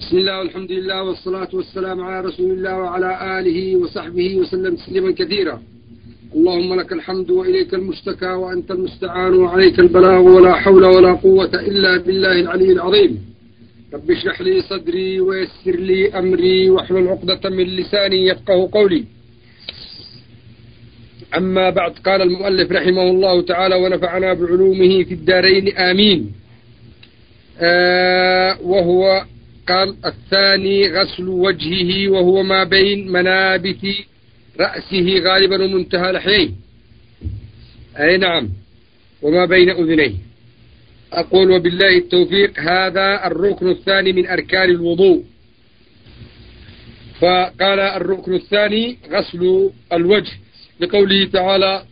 بسم الله والحمد لله والصلاة والسلام على رسول الله وعلى آله وصحبه وسلم تسليما كثيرا. اللهم لك الحمد وإليك المشتكى وأنت المستعان وعليك البلاغ ولا حول ولا قوة إلا بالله العلي العظيم. رب اشرح لي صدري ويسر لي أمري واحلل عقدة من لساني يفقه قولي. أما بعد قال المؤلف رحمه الله تعالى ونفعنا بعلومه في الدارين آمين. آه وهو قال الثاني غسل وجهه وهو ما بين منابت رأسه غالبا ومنتهى لحييه أي نعم. وما بين أذنيه. أقول وبالله التوفيق هذا الركن الثاني من أركان الوضوء. فقال الركن الثاني غسل الوجه. لقوله تعالى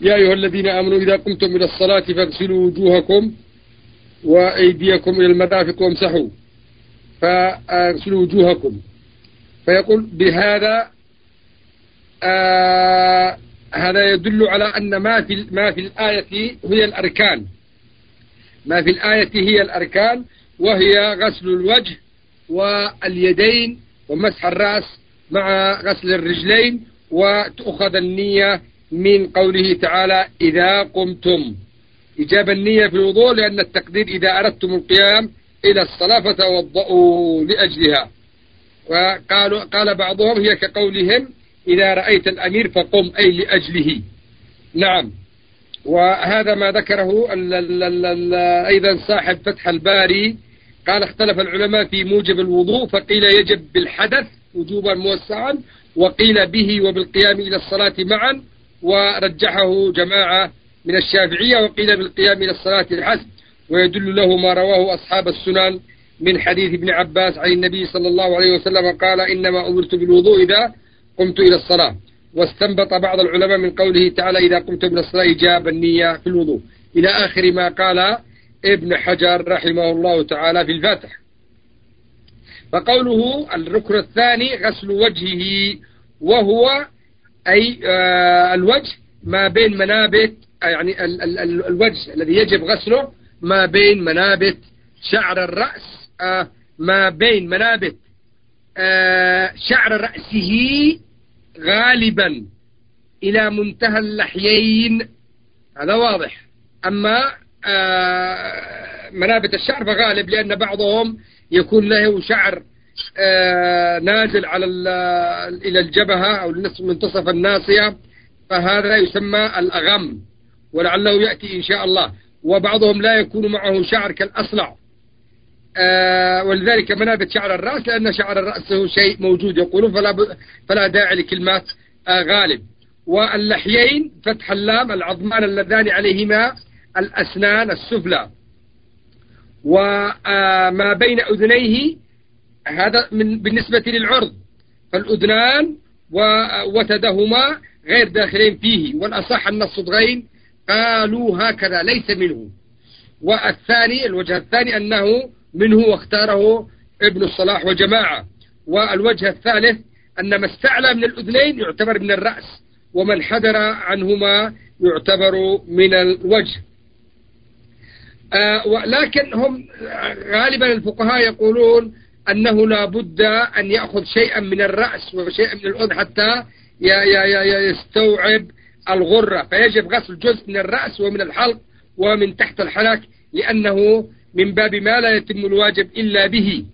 يا أيها الذين آمنوا إذا قمتم إلى الصلاة فاغسلوا وجوهكم وأيديكم إلى المرافق وامسحوا. فاغسلوا وجوهكم. فيقول بهذا آه هذا يدل على أن ما في ما في الآية هي الأركان. ما في الآية هي الأركان وهي غسل الوجه واليدين ومسح الرأس مع غسل الرجلين وتأخذ النية من قوله تعالى إذا قمتم. إجاب النية في الوضوء لأن التقدير إذا أردتم القيام إلى الصلاة فتوضؤوا لأجلها. وقالوا قال بعضهم هي كقولهم إذا رأيت الأمير فقم أي لأجله. نعم. وهذا ما ذكره أيضا صاحب فتح الباري. قال اختلف العلماء في موجب الوضوء فقيل يجب بالحدث وجوبا موسعا وقيل به وبالقيام إلى الصلاة معا. ورجحه جماعة من الشافعية وقيل بالقيام إلى الصلاة الحسب ويدل له ما رواه أصحاب السنن من حديث ابن عباس عن النبي صلى الله عليه وسلم قال إنما أمرت بالوضوء إذا قمت إلى الصلاة. واستنبط بعض العلماء من قوله تعالى إذا قمت من الصلاة جاب النية في الوضوء. إلى آخر ما قال ابن حجر رحمه الله تعالى في الفاتح. فقوله الركن الثاني غسل وجهه وهو أي آه الوجه ما بين منابت يعني ال ال الوجه الذي يجب غسله ما بين منابت شعر الرأس آه ما بين منابت آه شعر رأسه غالبا إلى منتهى اللحيين. هذا واضح. أما آه منابت الشعر فغالب لأن بعضهم يكون له شعر نازل على إلى الجبهة أو منتصف الناصية فهذا يسمى الأغم ولعله يأتي إن شاء الله. وبعضهم لا يكون معه شعر كالأصلع. آه ولذلك منابت شعر الرأس لأن شعر الرأس هو شيء موجود يقولون فلا, فلا داعي لكلمات آه غالب. واللحيين فتح اللام العظمان اللذان عليهما الأسنان السفلى. وما بين أذنيه هذا من بالنسبة للعرض. فالأذنان ووتدهما غير داخلين فيه. والأصح أن الصدغين قالوا هكذا ليس منه. والثاني الوجه الثاني أنه منه واختاره ابن الصلاح وجماعة. والوجه الثالث أن ما استعلى من الأذنين يعتبر من الرأس ومن حدر عنهما يعتبر من الوجه. آه لكن هم غالبا الفقهاء يقولون أنه لا بد أن يأخذ شيئا من الرأس وشيئا من الأذن حتى يستوعب الغرة فيجب غسل جزء من الرأس ومن الحلق ومن تحت الحلق لأنه من باب ما لا يتم الواجب إلا به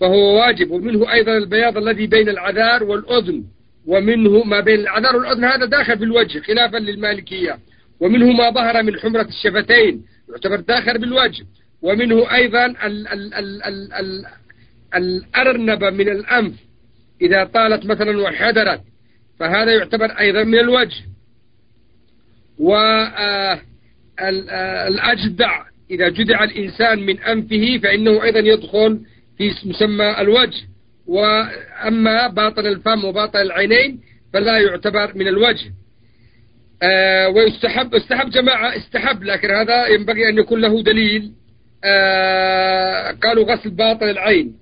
فهو واجب. ومنه أيضا البياض الذي بين العذار والأذن ومنه ما بين العذار والأذن هذا داخل في الوجه خلافا للمالكية. ومنه ما ظهر من حمرة الشفتين يعتبر داخل بالوجه. ومنه أيضا ال الأرنبة من الأنف إذا طالت مثلا وحدرت فهذا يعتبر أيضا من الوجه. والأجدع إذا جدع الإنسان من أنفه فإنه أيضا يدخل في مسمى الوجه. وأما باطن الفم وباطن العينين فلا يعتبر من الوجه. آه ويستحب استحب جماعة استحب لكن هذا ينبغي أن يكون له دليل. آه قالوا غسل باطن العين.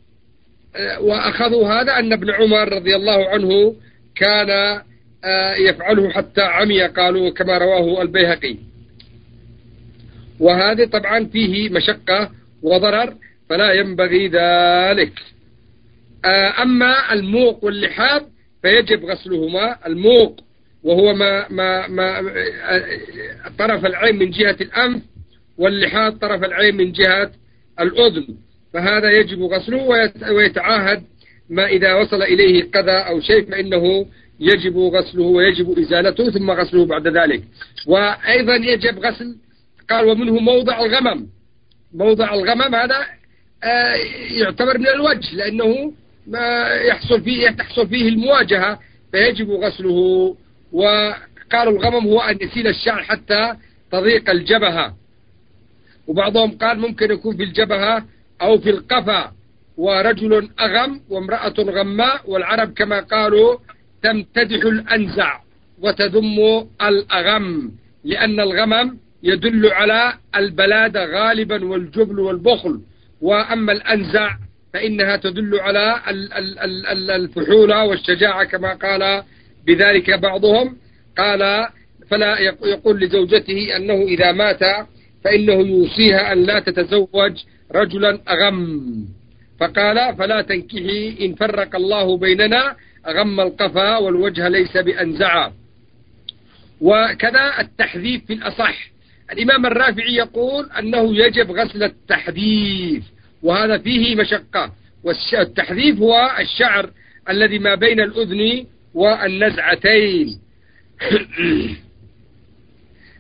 آه وأخذوا هذا أن ابن عمر رضي الله عنه كان يفعله حتى عمي قالوا كما رواه البيهقي. وهذا طبعا فيه مشقة وضرر فلا ينبغي ذلك. آه، أما الموق واللحاب فيجب غسلهما. الموق وهو ما, ما, ما طرف العين من جهة الأنف واللحاد طرف العين من جهة الأذن. فهذا يجب غسله ويتعاهد ما إذا وصل إليه قذى أو شيء فإنه يجب غسله ويجب إزالته ثم غسله بعد ذلك. وأيضا يجب غسل قال ومنه موضع الغمم. موضع الغمم هذا آه، يعتبر من الوجه لأنه ما يحصل فيه تحصل فيه المواجهة فيجب غسله. وقالوا الغمم هو أن يسيل الشعر حتى تضيق الجبهة. وبعضهم قال ممكن يكون في الجبهة أو في القفا. ورجل أغم وامرأة غماء والعرب كما قالوا تمتدح الأنزع وتذم الأغم لأن الغمم يدل على البلادة غالبا والجبل والبخل. وأما الأنزع فإنها تدل على الفحولة والشجاعة كما قال بذلك بعضهم. قال فلا يقول لزوجته أنه إذا مات فإنه يوصيها أن لا تتزوج رجلا أغم. فقال فلا تنكحي إن فرق الله بيننا أغم القفا والوجه ليس بأنزعا. وكذا التحذيف في الأصح. الإمام الرافعي يقول أنه يجب غسل التحذيف وهذا فيه مشقة. والتحذيف هو الشعر الذي ما بين الأذن والنزعتين.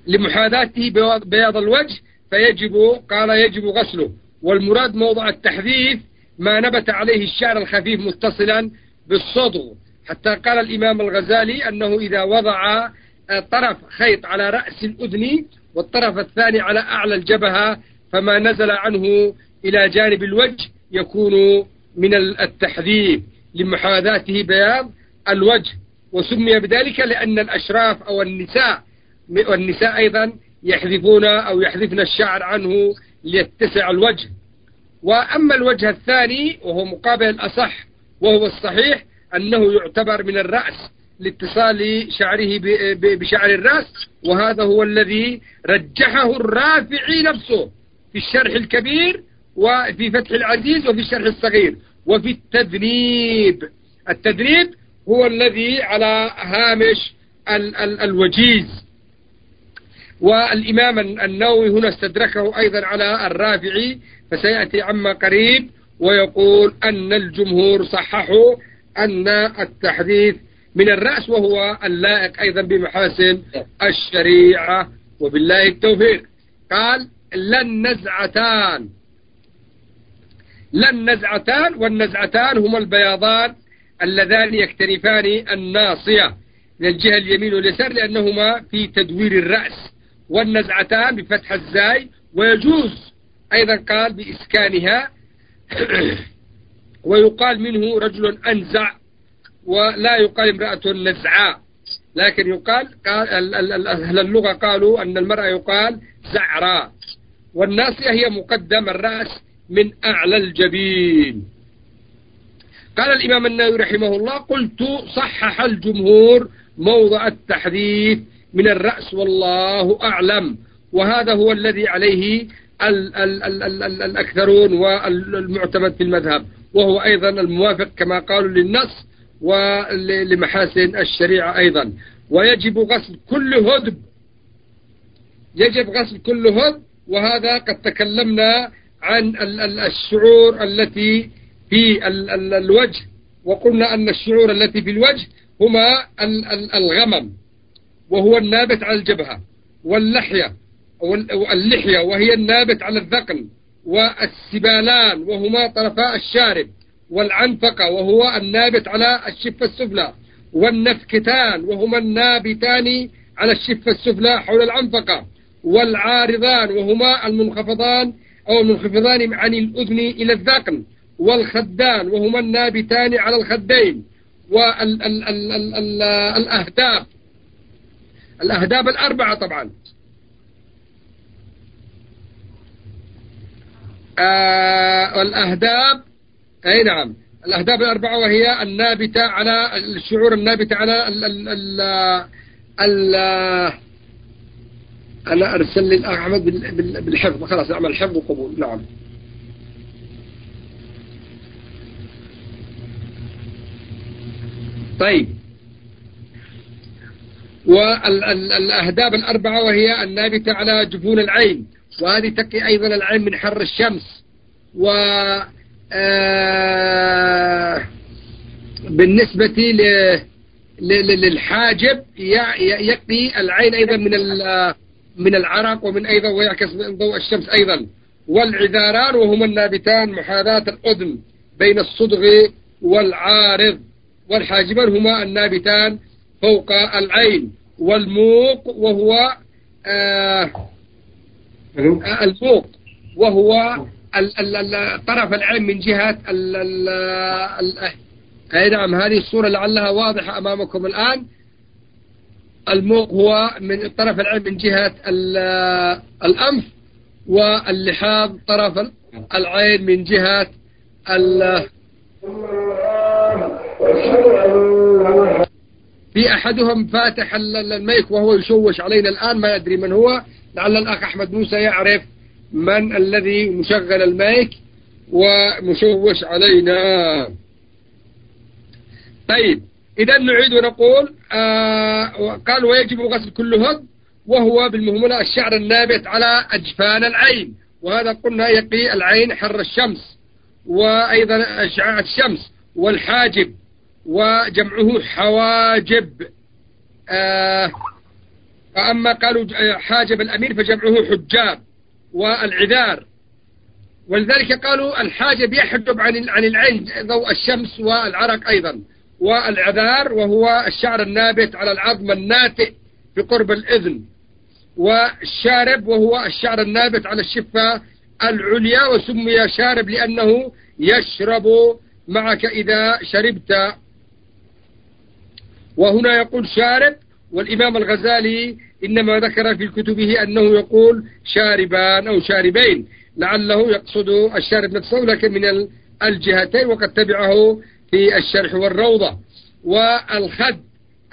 لمحاذاته بياض الوجه فيجب قال يجب غسله. والمراد موضع التحذيف ما نبت عليه الشعر الخفيف متصلا بالصدغ حتى قال الإمام الغزالي أنه إذا وضع طرف خيط على رأس الأذن والطرف الثاني على أعلى الجبهة فما نزل عنه إلى جانب الوجه يكون من التحذيف لمحاذاته بياض الوجه. وسمي بذلك لأن الأشراف أو النساء والنساء أيضا يحذفون أو يحذفن الشعر عنه ليتسع الوجه. وأما الوجه الثاني وهو مقابل الأصح وهو الصحيح أنه يعتبر من الرأس لاتصال شعره بشعر الرأس وهذا هو الذي رجحه الرافعي نفسه في الشرح الكبير وفي فتح العزيز وفي الشرح الصغير وفي التذنيب التدريب هو الذي على هامش ال ال الوجيز. والإمام النووي هنا استدركه أيضا على الرافعي فسيأتي عما قريب. ويقول أن الجمهور صححوا أن التحديث من الرأس وهو اللائق أيضا بمحاسن الشريعة وبالله التوفيق. قال لن نزعتان. لن نزعتان والنزعتان هما البياضان اللذان يكتنفان الناصية من الجهة اليمين واليسار لأنهما في تدوير الرأس. والنزعتان بفتح الزاي ويجوز أيضا قال بإسكانها ويقال منه رجل أنزع ولا يقال امرأة نزعاء لكن يقال قال أهل اللغة قالوا أن المرأة يقال زعراء والناصية هي مقدم الرأس من أعلى الجبين. قال الإمام النووي رحمه الله قلت صحح الجمهور موضع التحديث من الرأس والله أعلم وهذا هو الذي عليه ال ال ال ال ال الأكثرون والمعتمد في المذهب. وهو أيضا الموافق كما قالوا للنص ولمحاسن الشريعة أيضا. ويجب غسل كل هدب. يجب غسل كل هدب. وهذا قد تكلمنا عن الشعور التي في الوجه. وقلنا أن الشعور التي في الوجه هما الغمم. وهو النابت على الجبهة واللحية. واللحية وهي النابت على الذقن والسبالان وهما طرفاء الشارب والعنفقة وهو النابت على الشفة السفلى والنفكتان وهما النابتان على الشفة السفلى حول العنفقة والعارضان وهما المنخفضان أو المنخفضان عن الأذن إلى الذقن والخدان وهما النابتان على الخدين والأهداب الأهداب الأربعة طبعا. آه، والأهداب أي نعم. الأهداب الأربعة وهي النابتة على الشعور النابتة على ال ال ال ال أنا أرسل لي الأخ أحمد بالحفظ. خلاص أعمل حفظ وقبول. نعم. طيب. والأهداب الأربعة وهي النابتة على جفون العين. وهذه تقي أيضا العين من حر الشمس و آه، بالنسبة للحاجب يقي العين أيضا من من العرق ومن أيضا ويعكس من ضوء الشمس أيضا. والعذاران وهما النابتان محاذاة الأذن بين الصدغ والعارض. والحاجبان هما النابتان فوق العين. والموق وهو آه الموق وهو طرف العين من جهة أي نعم هذه الصورة لعلها واضحة أمامكم الآن. الموق هو من طرف العين من جهة الأنف واللحاظ طرف العين من جهة في أحدهم فاتح الميك وهو يشوش علينا الآن ما يدري من هو. لعل الأخ أحمد موسى يعرف من الذي مشغل المايك ومشوش علينا. طيب إذا نعيد ونقول آه قال ويجب غسل كل هد وهو بالمهملة الشعر النابت على أجفان العين. وهذا قلنا يقي العين حر الشمس وأيضا أشعاع الشمس والحاجب وجمعه حواجب. آه فأما قالوا حاجب الأمير فجمعه حجاب والعذار. ولذلك قالوا الحاجب يحجب عن عن العين ضوء الشمس والعرق أيضا والعذار وهو الشعر النابت على العظم الناتئ في قرب الإذن والشارب وهو الشعر النابت على الشفة العليا وسمي شارب لأنه يشرب معك إذا شربت. وهنا يقول شارب والإمام الغزالي إنما ذكر في كتبه أنه يقول شاربان أو شاربين لعله يقصد الشارب نفسه لكن من الجهتين وقد تبعه في الشرح والروضة. والخد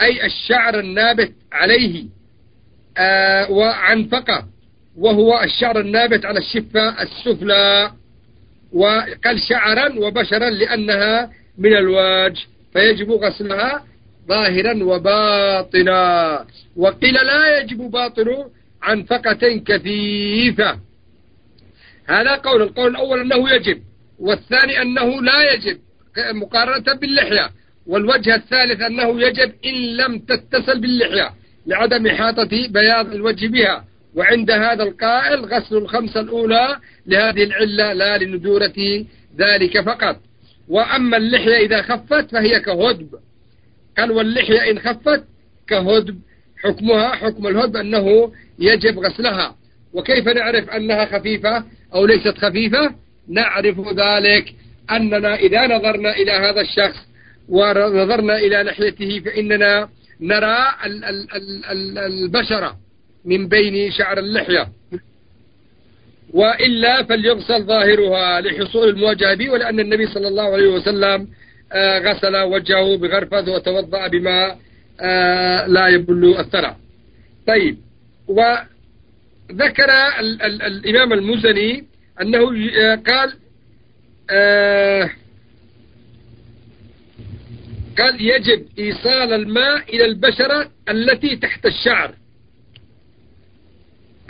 أي الشعر النابت عليه آه وعنفقة وهو الشعر النابت على الشفة السفلى. وقال شعرا وبشرا لأنها من الوجه فيجب غسلها ظاهرا وباطنا وقيل لا يجب باطن عنفقة كثيفة. هذا قول. القول الأول أنه يجب والثاني أنه لا يجب مقارنة باللحية. والوجه الثالث أنه يجب إن لم تتصل باللحية لعدم إحاطة بياض الوجه بها. وعند هذا القائل غسل الخمسة الأولى لهذه العلة لا لندورة ذلك فقط. وأما اللحية إذا خفت فهي كهدب قال واللحية إن خفت كهدب حكمها حكم الهدب أنه يجب غسلها. وكيف نعرف أنها خفيفة أو ليست خفيفة؟ نعرف ذلك أننا إذا نظرنا إلى هذا الشخص ونظرنا إلى لحيته فإننا نرى البشرة من بين شعر اللحية. وإلا فليغسل ظاهرها لحصول المواجهة به ولأن النبي صلى الله عليه وسلم غسل وجهه بغرفة وتوضأ بما آه، لا يبل الثرى. طيب وذكر ال ال الإمام المزني أنه آه، قال قال يجب إيصال الماء إلى البشرة التي تحت الشعر.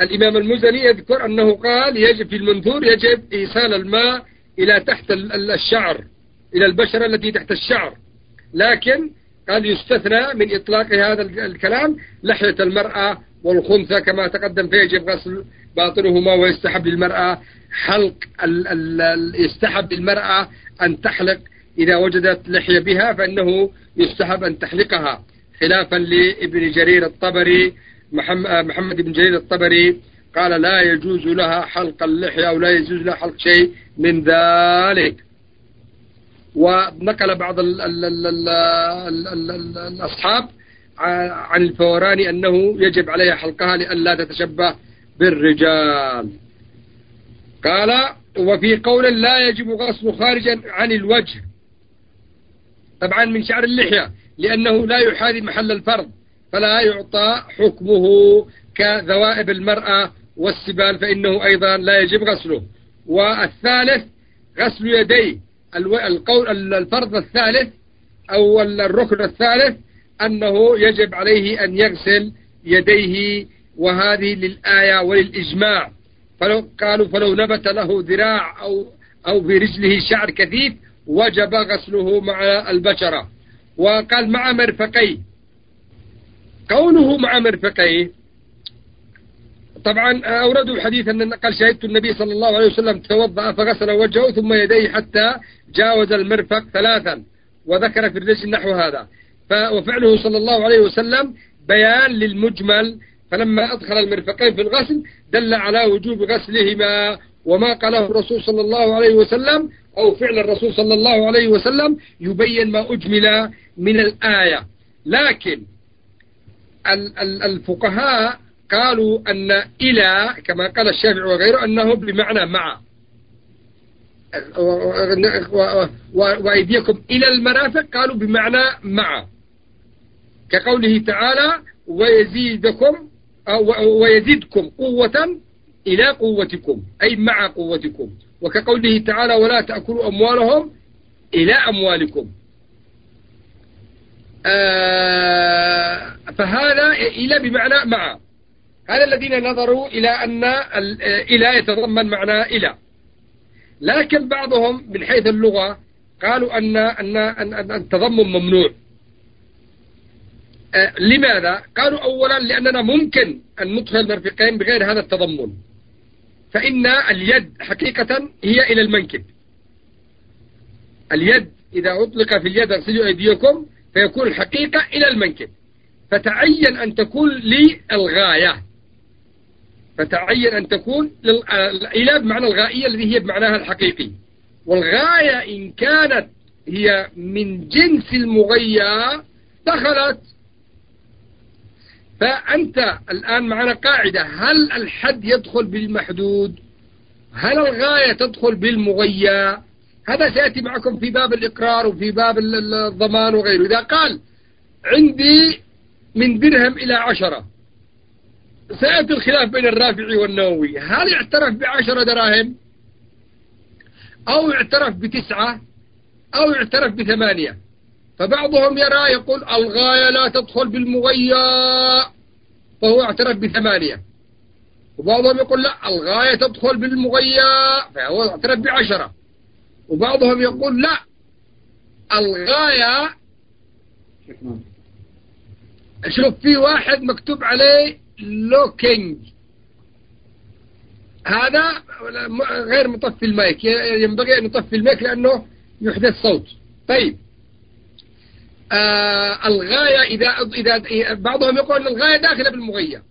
الإمام المزني يذكر أنه قال يجب في المنثور يجب إيصال الماء إلى تحت الشعر. إلى البشرة التي تحت الشعر. لكن قال يستثنى من إطلاق هذا الكلام لحية المرأة والخنثى كما تقدم فيجب غسل باطنهما ويستحب للمرأة حلق ال ال يستحب للمرأة أن تحلق إذا وجدت لحية بها فإنه يستحب أن تحلقها. خلافا لابن جرير الطبري محمد بن جرير الطبري قال لا يجوز لها حلق اللحية أو لا يجوز لها حلق شيء من ذلك. ونقل بعض ال ال ال ال ال ال الأصحاب عن الفوراني أنه يجب عليها حلقها لأن لا تتشبه بالرجال. قال وفي قول لا يجب غسل خارجا عن الوجه. طبعا من شعر اللحية لأنه لا يحاذي محل الفرض فلا يعطى حكمه كذوائب المرأة والسبال فإنه أيضا لا يجب غسله. والثالث غسل يديه. القول الفرض الثالث أو الركن الثالث أنه يجب عليه أن يغسل يديه وهذه للآية وللإجماع. فلو قالوا فلو نبت له ذراع أو أو في رجله شعر كثيف وجب غسله مع البشرة. وقال مع مرفقيه. كونه مع مرفقيه طبعا أوردوا الحديث أن قال شهدت النبي صلى الله عليه وسلم توضأ فغسل وجهه ثم يديه حتى جاوز المرفق ثلاثا وذكر في الرجل نحو هذا. وفعله صلى الله عليه وسلم بيان للمجمل. فلما أدخل المرفقين في الغسل دل على وجوب غسلهما وما قاله الرسول صلى الله عليه وسلم أو فعل الرسول صلى الله عليه وسلم يبين ما أجمل من الآية. لكن الفقهاء قالوا أن إلى كما قال الشافعي وغيره أنه بمعنى مع. وأيديكم إلى المرافق قالوا بمعنى مع. كقوله تعالى ويزيدكم ويزيدكم قوة إلى قوتكم أي مع قوتكم. وكقوله تعالى ولا تأكلوا أموالهم إلى أموالكم. آه فهذا إلى بمعنى مع. هذا الذين نظروا إلى أن إلى يتضمن معنى إلى. لكن بعضهم من حيث اللغة قالوا أن أن أن التضمن ممنوع. آه لماذا؟ قالوا أولا لأننا ممكن أن ندخل المرفقين بغير هذا التضمن. فإن اليد حقيقة هي إلى المنكب. اليد إذا أطلق في اليد أغسلوا أيديكم فيكون الحقيقة إلى المنكب. فتعين أن تكون للغاية. فتعين أن تكون إلى بمعنى الغائية الذي هي بمعناها الحقيقي. والغاية إن كانت هي من جنس المغيى دخلت فأنت الآن معنا قاعدة. هل الحد يدخل بالمحدود؟ هل الغاية تدخل بالمغيى هذا سيأتي معكم في باب الإقرار وفي باب الضمان وغيره. إذا قال عندي من درهم إلى عشرة سيأتي الخلاف بين الرافعي والنووي هل يعترف بعشرة دراهم؟ أو يعترف بتسعة؟ أو يعترف بثمانية؟ فبعضهم يرى يقول الغاية لا تدخل بالمغيى فهو اعترف بثمانية. وبعضهم يقول لا الغاية تدخل بالمغيى فهو اعترف بعشرة. وبعضهم يقول لا الغاية شوف في واحد مكتوب عليه looking هذا غير مطفي المايك. ينبغي أن يطفي المايك لأنه يحدث صوت. طيب. آه الغاية إذا, إذا بعضهم يقول الغاية داخلة بالمغيا.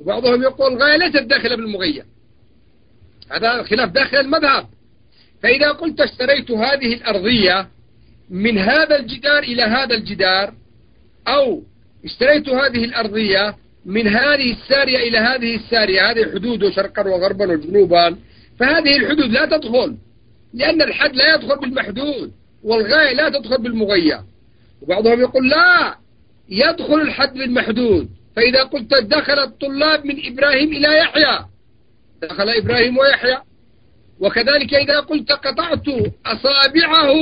وبعضهم يقول الغاية ليست داخلة بالمغيا. هذا خلاف داخل المذهب. فإذا قلت اشتريت هذه الأرضية من هذا الجدار إلى هذا الجدار أو اشتريت هذه الأرضية من هذه السارية إلى هذه السارية هذه حدود شرقا وغربا وجنوبا فهذه الحدود لا تدخل لأن الحد لا يدخل بالمحدود والغاية لا تدخل بالمغية. وبعضهم يقول لا يدخل الحد بالمحدود. فإذا قلت دخل الطلاب من إبراهيم إلى يحيى دخل إبراهيم ويحيى. وكذلك إذا قلت قطعت أصابعه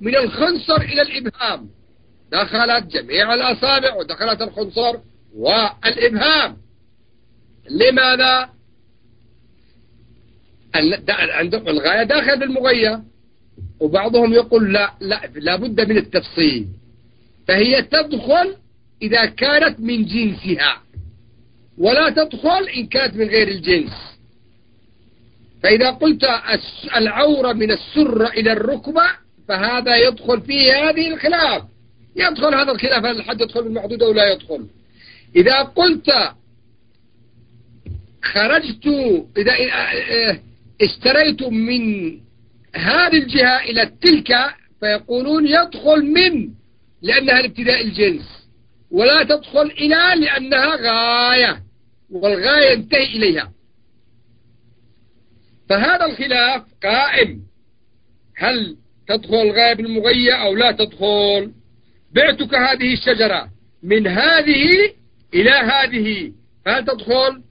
من الخنصر إلى الإبهام دخلت جميع الأصابع ودخلت الخنصر. والإبهام. لماذا؟ عندهم الغاية داخل بالمغية. وبعضهم يقول لا لا لابد من التفصيل. فهي تدخل إذا كانت من جنسها ولا تدخل إن كانت من غير الجنس. فإذا قلت العورة من السرة إلى الركبة فهذا يدخل فيه هذه الخلاف. يدخل هذا الخلاف هل الحد يدخل بالمحدود أو لا يدخل؟ إذا قلت خرجت إذا اشتريت من هذه الجهة إلى تلك فيقولون يدخل من لأنها الابتداء الجنس ولا تدخل إلى لأنها غاية والغاية ينتهي إليها. فهذا الخلاف قائم. هل تدخل الغاية بالمغية أو لا تدخل؟ بعتك هذه الشجرة من هذه إلى هذه فهل تدخل؟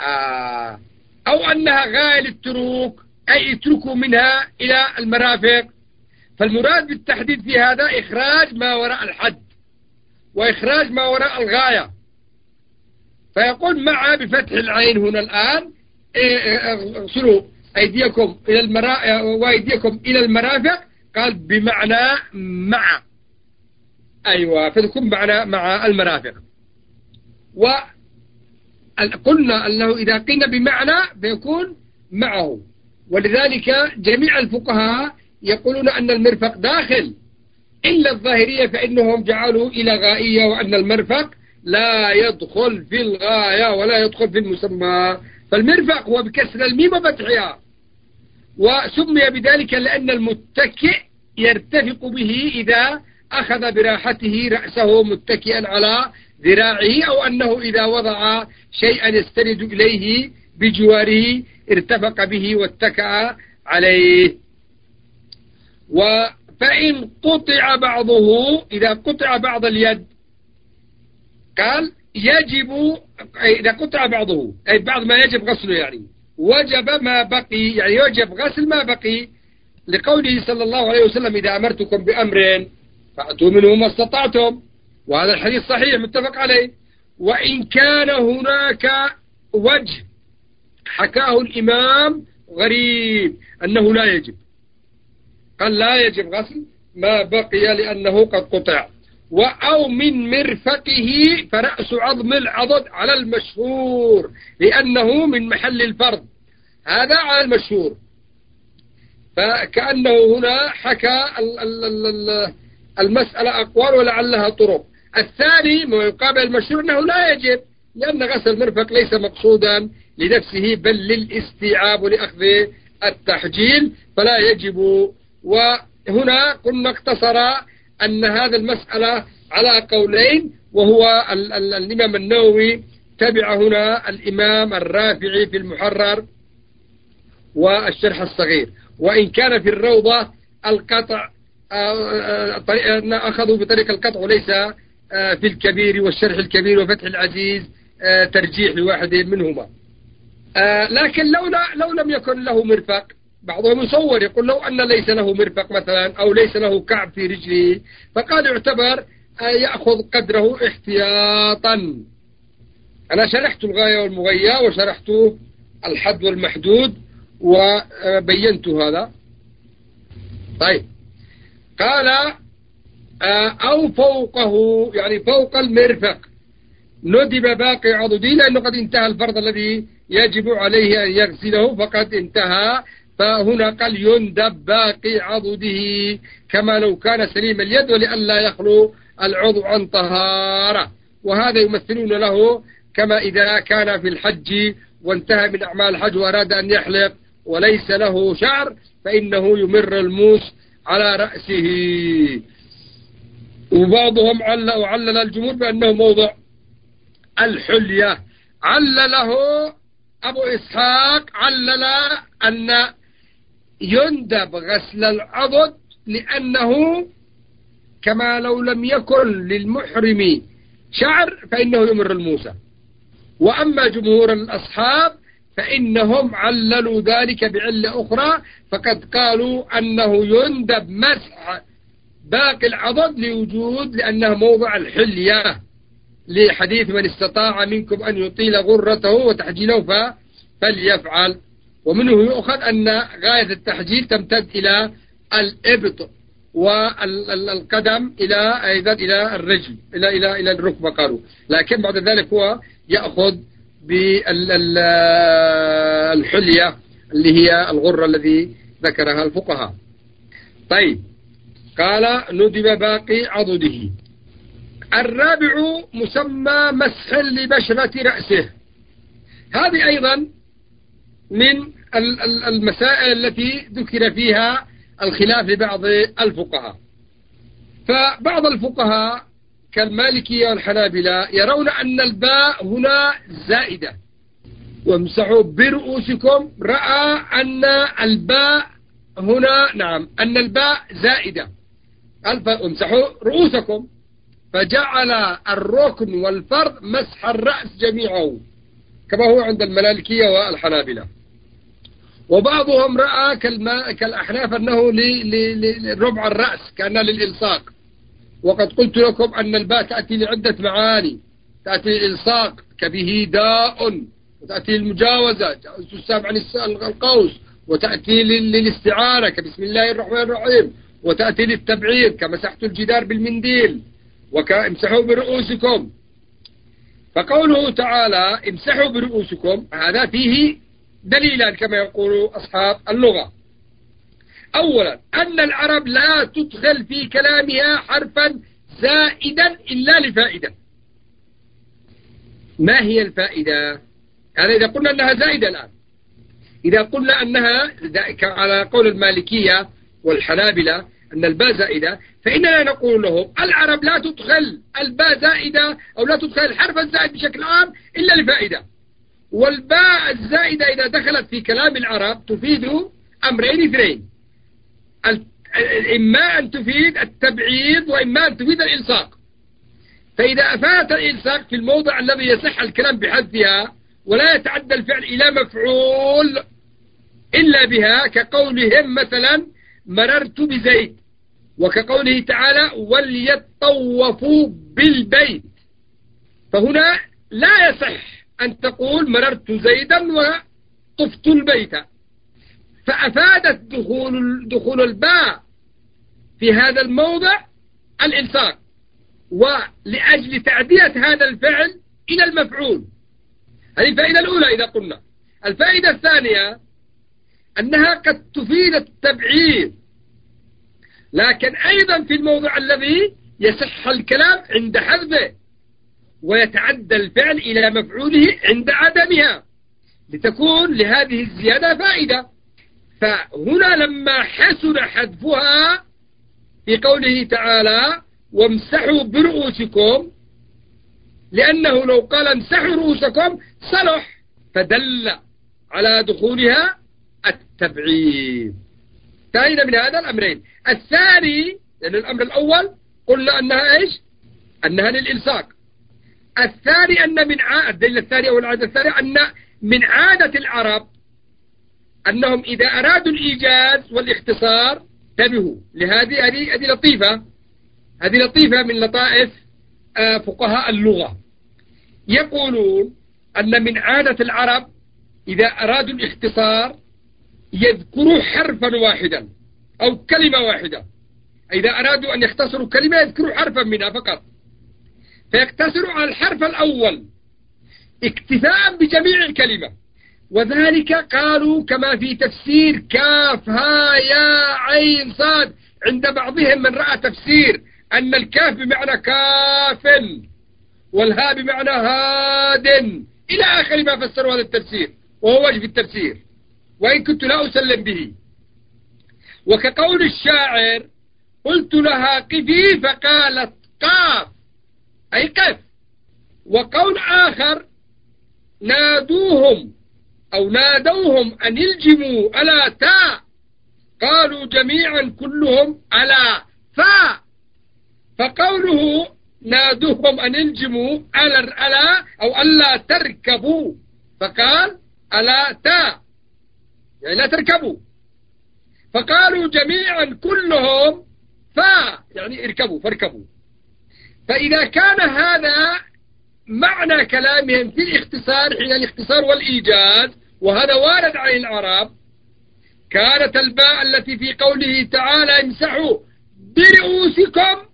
آه أو أنها غاية للتروك أي اتركوا منها إلى المرافق. فالمراد بالتحديد في هذا إخراج ما وراء الحد وإخراج ما وراء الغاية. فيقول مع بفتح العين هنا الآن إيه، إيه، اغسلوا أيديكم إلى المرا... وأيديكم إلى المرافق. قال بمعنى مع. أيوة فتكون معنى مع المرافق. وقلنا أنه إذا قلنا بمعنى فيكون معه. ولذلك جميع الفقهاء يقولون أن المرفق داخل. إلا الظاهرية فإنهم جعلوا إلى غائية وأن المرفق لا يدخل في الغاية ولا يدخل في المسمى. فالمرفق هو بكسر الميم وفتحها. وسمي بذلك لأن المتكئ يرتفق به إذا أخذ براحته رأسه متكئا على ذراعه أو أنه إذا وضع شيئا يستند إليه بجواره ارتفق به واتكأ عليه. فإن قطع بعضه إذا قطع بعض اليد قال يجب إذا قطع بعضه أي بعض ما يجب غسله يعني. وجب ما بقي يعني يجب غسل ما بقي. لقوله صلى الله عليه وسلم إذا أمرتكم بأمر فأتوا منه ما استطعتم. وهذا الحديث صحيح متفق عليه. وإن كان هناك وجه حكاه الإمام غريب أنه لا يجب. قال لا يجب غسل ما بقي لأنه قد قطع. أو من مرفقه فرأس عظم العضد على المشهور لأنه من محل الفرض. هذا على المشهور. فكأنه هنا حكى المسألة أقوال ولعلها طرق. الثاني ما يقابل المشهور أنه لا يجب لأن غسل المرفق ليس مقصودا لنفسه بل للاستيعاب ولأخذ التحجيل فلا يجب. وهنا قلنا اقتصر أن هذا المسألة على قولين وهو الإمام النووي تبع هنا الإمام الرافعي في المحرر والشرح الصغير. وإن كان في الروضة القطع آه، آه، آه، أخذوا بطريق القطع وليس في الكبير والشرح الكبير وفتح العزيز ترجيح لواحد منهما. لكن لو, لو لم يكن له مرفق بعضهم يصور يقول لو أن ليس له مرفق مثلا أو ليس له كعب في رجله فقال يعتبر يأخذ قدره احتياطا. أنا شرحت الغاية والمغية وشرحت الحد والمحدود وبينت هذا. طيب. قال أو فوقه يعني فوق المرفق. ندب باقي عضدي لأنه قد انتهى الفرض الذي يجب عليه أن يغسله فقد انتهى. فهنا قال يندب باقي عضده كما لو كان سليم اليد ولئلا يخلو العضو عن طهارة. وهذا يمثلون له كما إذا كان في الحج وانتهى من أعمال الحج وأراد أن يحلق وليس له شعر فإنه يمر الموس على رأسه. وبعضهم علل وعلل الجمهور بأنه موضع الحلية. علله أبو إسحاق علل أن يندب غسل العضد لأنه كما لو لم يكن للمحرم شعر فإنه يمر الموسى. وأما جمهور الأصحاب فإنهم عللوا ذلك بعلة أخرى فقد قالوا أنه يندب مسح باقي العضد لوجود لأنه موضع الحلية لحديث من استطاع منكم أن يطيل غرته وتحجيله فليفعل. ومنه يؤخذ أن غاية التحجيل تمتد إلى الإبط والقدم إلى أيضا إلى الرجل إلى إلى إلى الركبة قالوا. لكن بعد ذلك هو يأخذ بالحلية اللي هي الغرة الذي ذكرها الفقهاء. طيب. قال ندب باقي عضده. الرابع مسمى مسح لبشرة رأسه. هذه أيضا من المسائل التي ذكر فيها الخلاف لبعض الفقهاء. فبعض الفقهاء كالمالكية والحنابلة يرون أن الباء هنا زائدة. وامسحوا برؤوسكم رأى أن الباء هنا نعم أن الباء زائدة. قال فامسحوا رؤوسكم. فجعل الركن والفرض مسح الرأس جميعه كما هو عند الملالكية والحنابلة. وبعضهم رأى كالأحناف أنه لربع الرأس كأن للإلصاق. وقد قلت لكم أن الباء تأتي لعدة معاني. تأتي للإلصاق كبه داء وتأتي للمجاوزة تساب عن القوس وتأتي للاستعارة كبسم الله الرحمن الرحيم. وتأتي للتبعير كمسحت الجدار بالمنديل وكامسحوا برؤوسكم. فقوله تعالى امسحوا برؤوسكم هذا فيه دليلا كما يقول أصحاب اللغة. أولا أن العرب لا تدخل في كلامها حرفا زائدا إلا لفائدة. ما هي الفائدة؟ هذا إذا قلنا أنها زائدة الآن إذا قلنا أنها على قول المالكية والحنابلة أن الباء زائدة فإننا نقول لهم العرب لا تدخل الباء زائدة أو لا تدخل الحرف الزائد بشكل عام إلا لفائدة والباء الزائدة إذا دخلت في كلام العرب تفيد أمرين اثنين. إما أن تفيد التبعيض وإما أن تفيد الإلصاق. فإذا أفادت الإلصاق في الموضع الذي يصح الكلام بحذفها ولا يتعدى الفعل إلى مفعول إلا بها كقولهم مثلا مررت بزيد وكقوله تعالى وليطوفوا بالبيت. فهنا لا يصح أن تقول مررت زيدا وطفت البيت. فأفادت دخول, دخول الباء في هذا الموضع الإلصاق. ولأجل تعدية هذا الفعل إلى المفعول. هذه الفائدة الأولى إذا قلنا. الفائدة الثانية أنها قد تفيد التبعيد. لكن أيضا في الموضع الذي يصح الكلام عند حذفه ويتعدى الفعل إلى مفعوله عند عدمها لتكون لهذه الزيادة فائدة. فهنا لما حسن حذفها في قوله تعالى وامسحوا برؤوسكم لأنه لو قال امسحوا رؤوسكم صلح فدل على دخولها التبعيد. انتهينا من هذا الأمرين. الثاني لأن الأمر الأول قلنا أنها إيش؟ أنها للإلصاق. الثاني أن من عادة الدليل الثاني أو العادة الثانية أن من عادة العرب أنهم إذا أرادوا الإيجاز والإختصار انتبهوا. لهذه هذه هذه لطيفة. هذه لطيفة من لطائف آه، فقهاء اللغة. يقولون أن من عادة العرب إذا أرادوا الإختصار يذكروا حرفا واحدا أو كلمة واحدة. إذا أرادوا أن يختصروا كلمة يذكروا حرفا منها فقط. فيقتصروا على الحرف الأول. اكتفاء بجميع الكلمة. وذلك قالوا كما في تفسير كاف ها يا عين صاد. عند بعضهم من رأى تفسير أن الكاف بمعنى كاف والهاء بمعنى هاد. إلى آخر ما فسروا هذا التفسير وهو وجه التفسير. وإن كنت لا أسلم به. وكقول الشاعر قلت لها قفي فقالت قاف أي قف. وقول آخر نادوهم أو نادوهم أن يلجموا ألا تاء قالوا جميعا كلهم ألا فاء فقوله نادوهم أن يلجموا ألا, ألا أو ألا تركبوا فقال ألا تاء يعني لا تركبوا. فقالوا جميعا كلهم فا يعني اركبوا فاركبوا. فإذا كان هذا معنى كلامهم في الاختصار حين الاختصار والإيجاز وهذا وارد عن العرب كانت الباء التي في قوله تعالى امسحوا برؤوسكم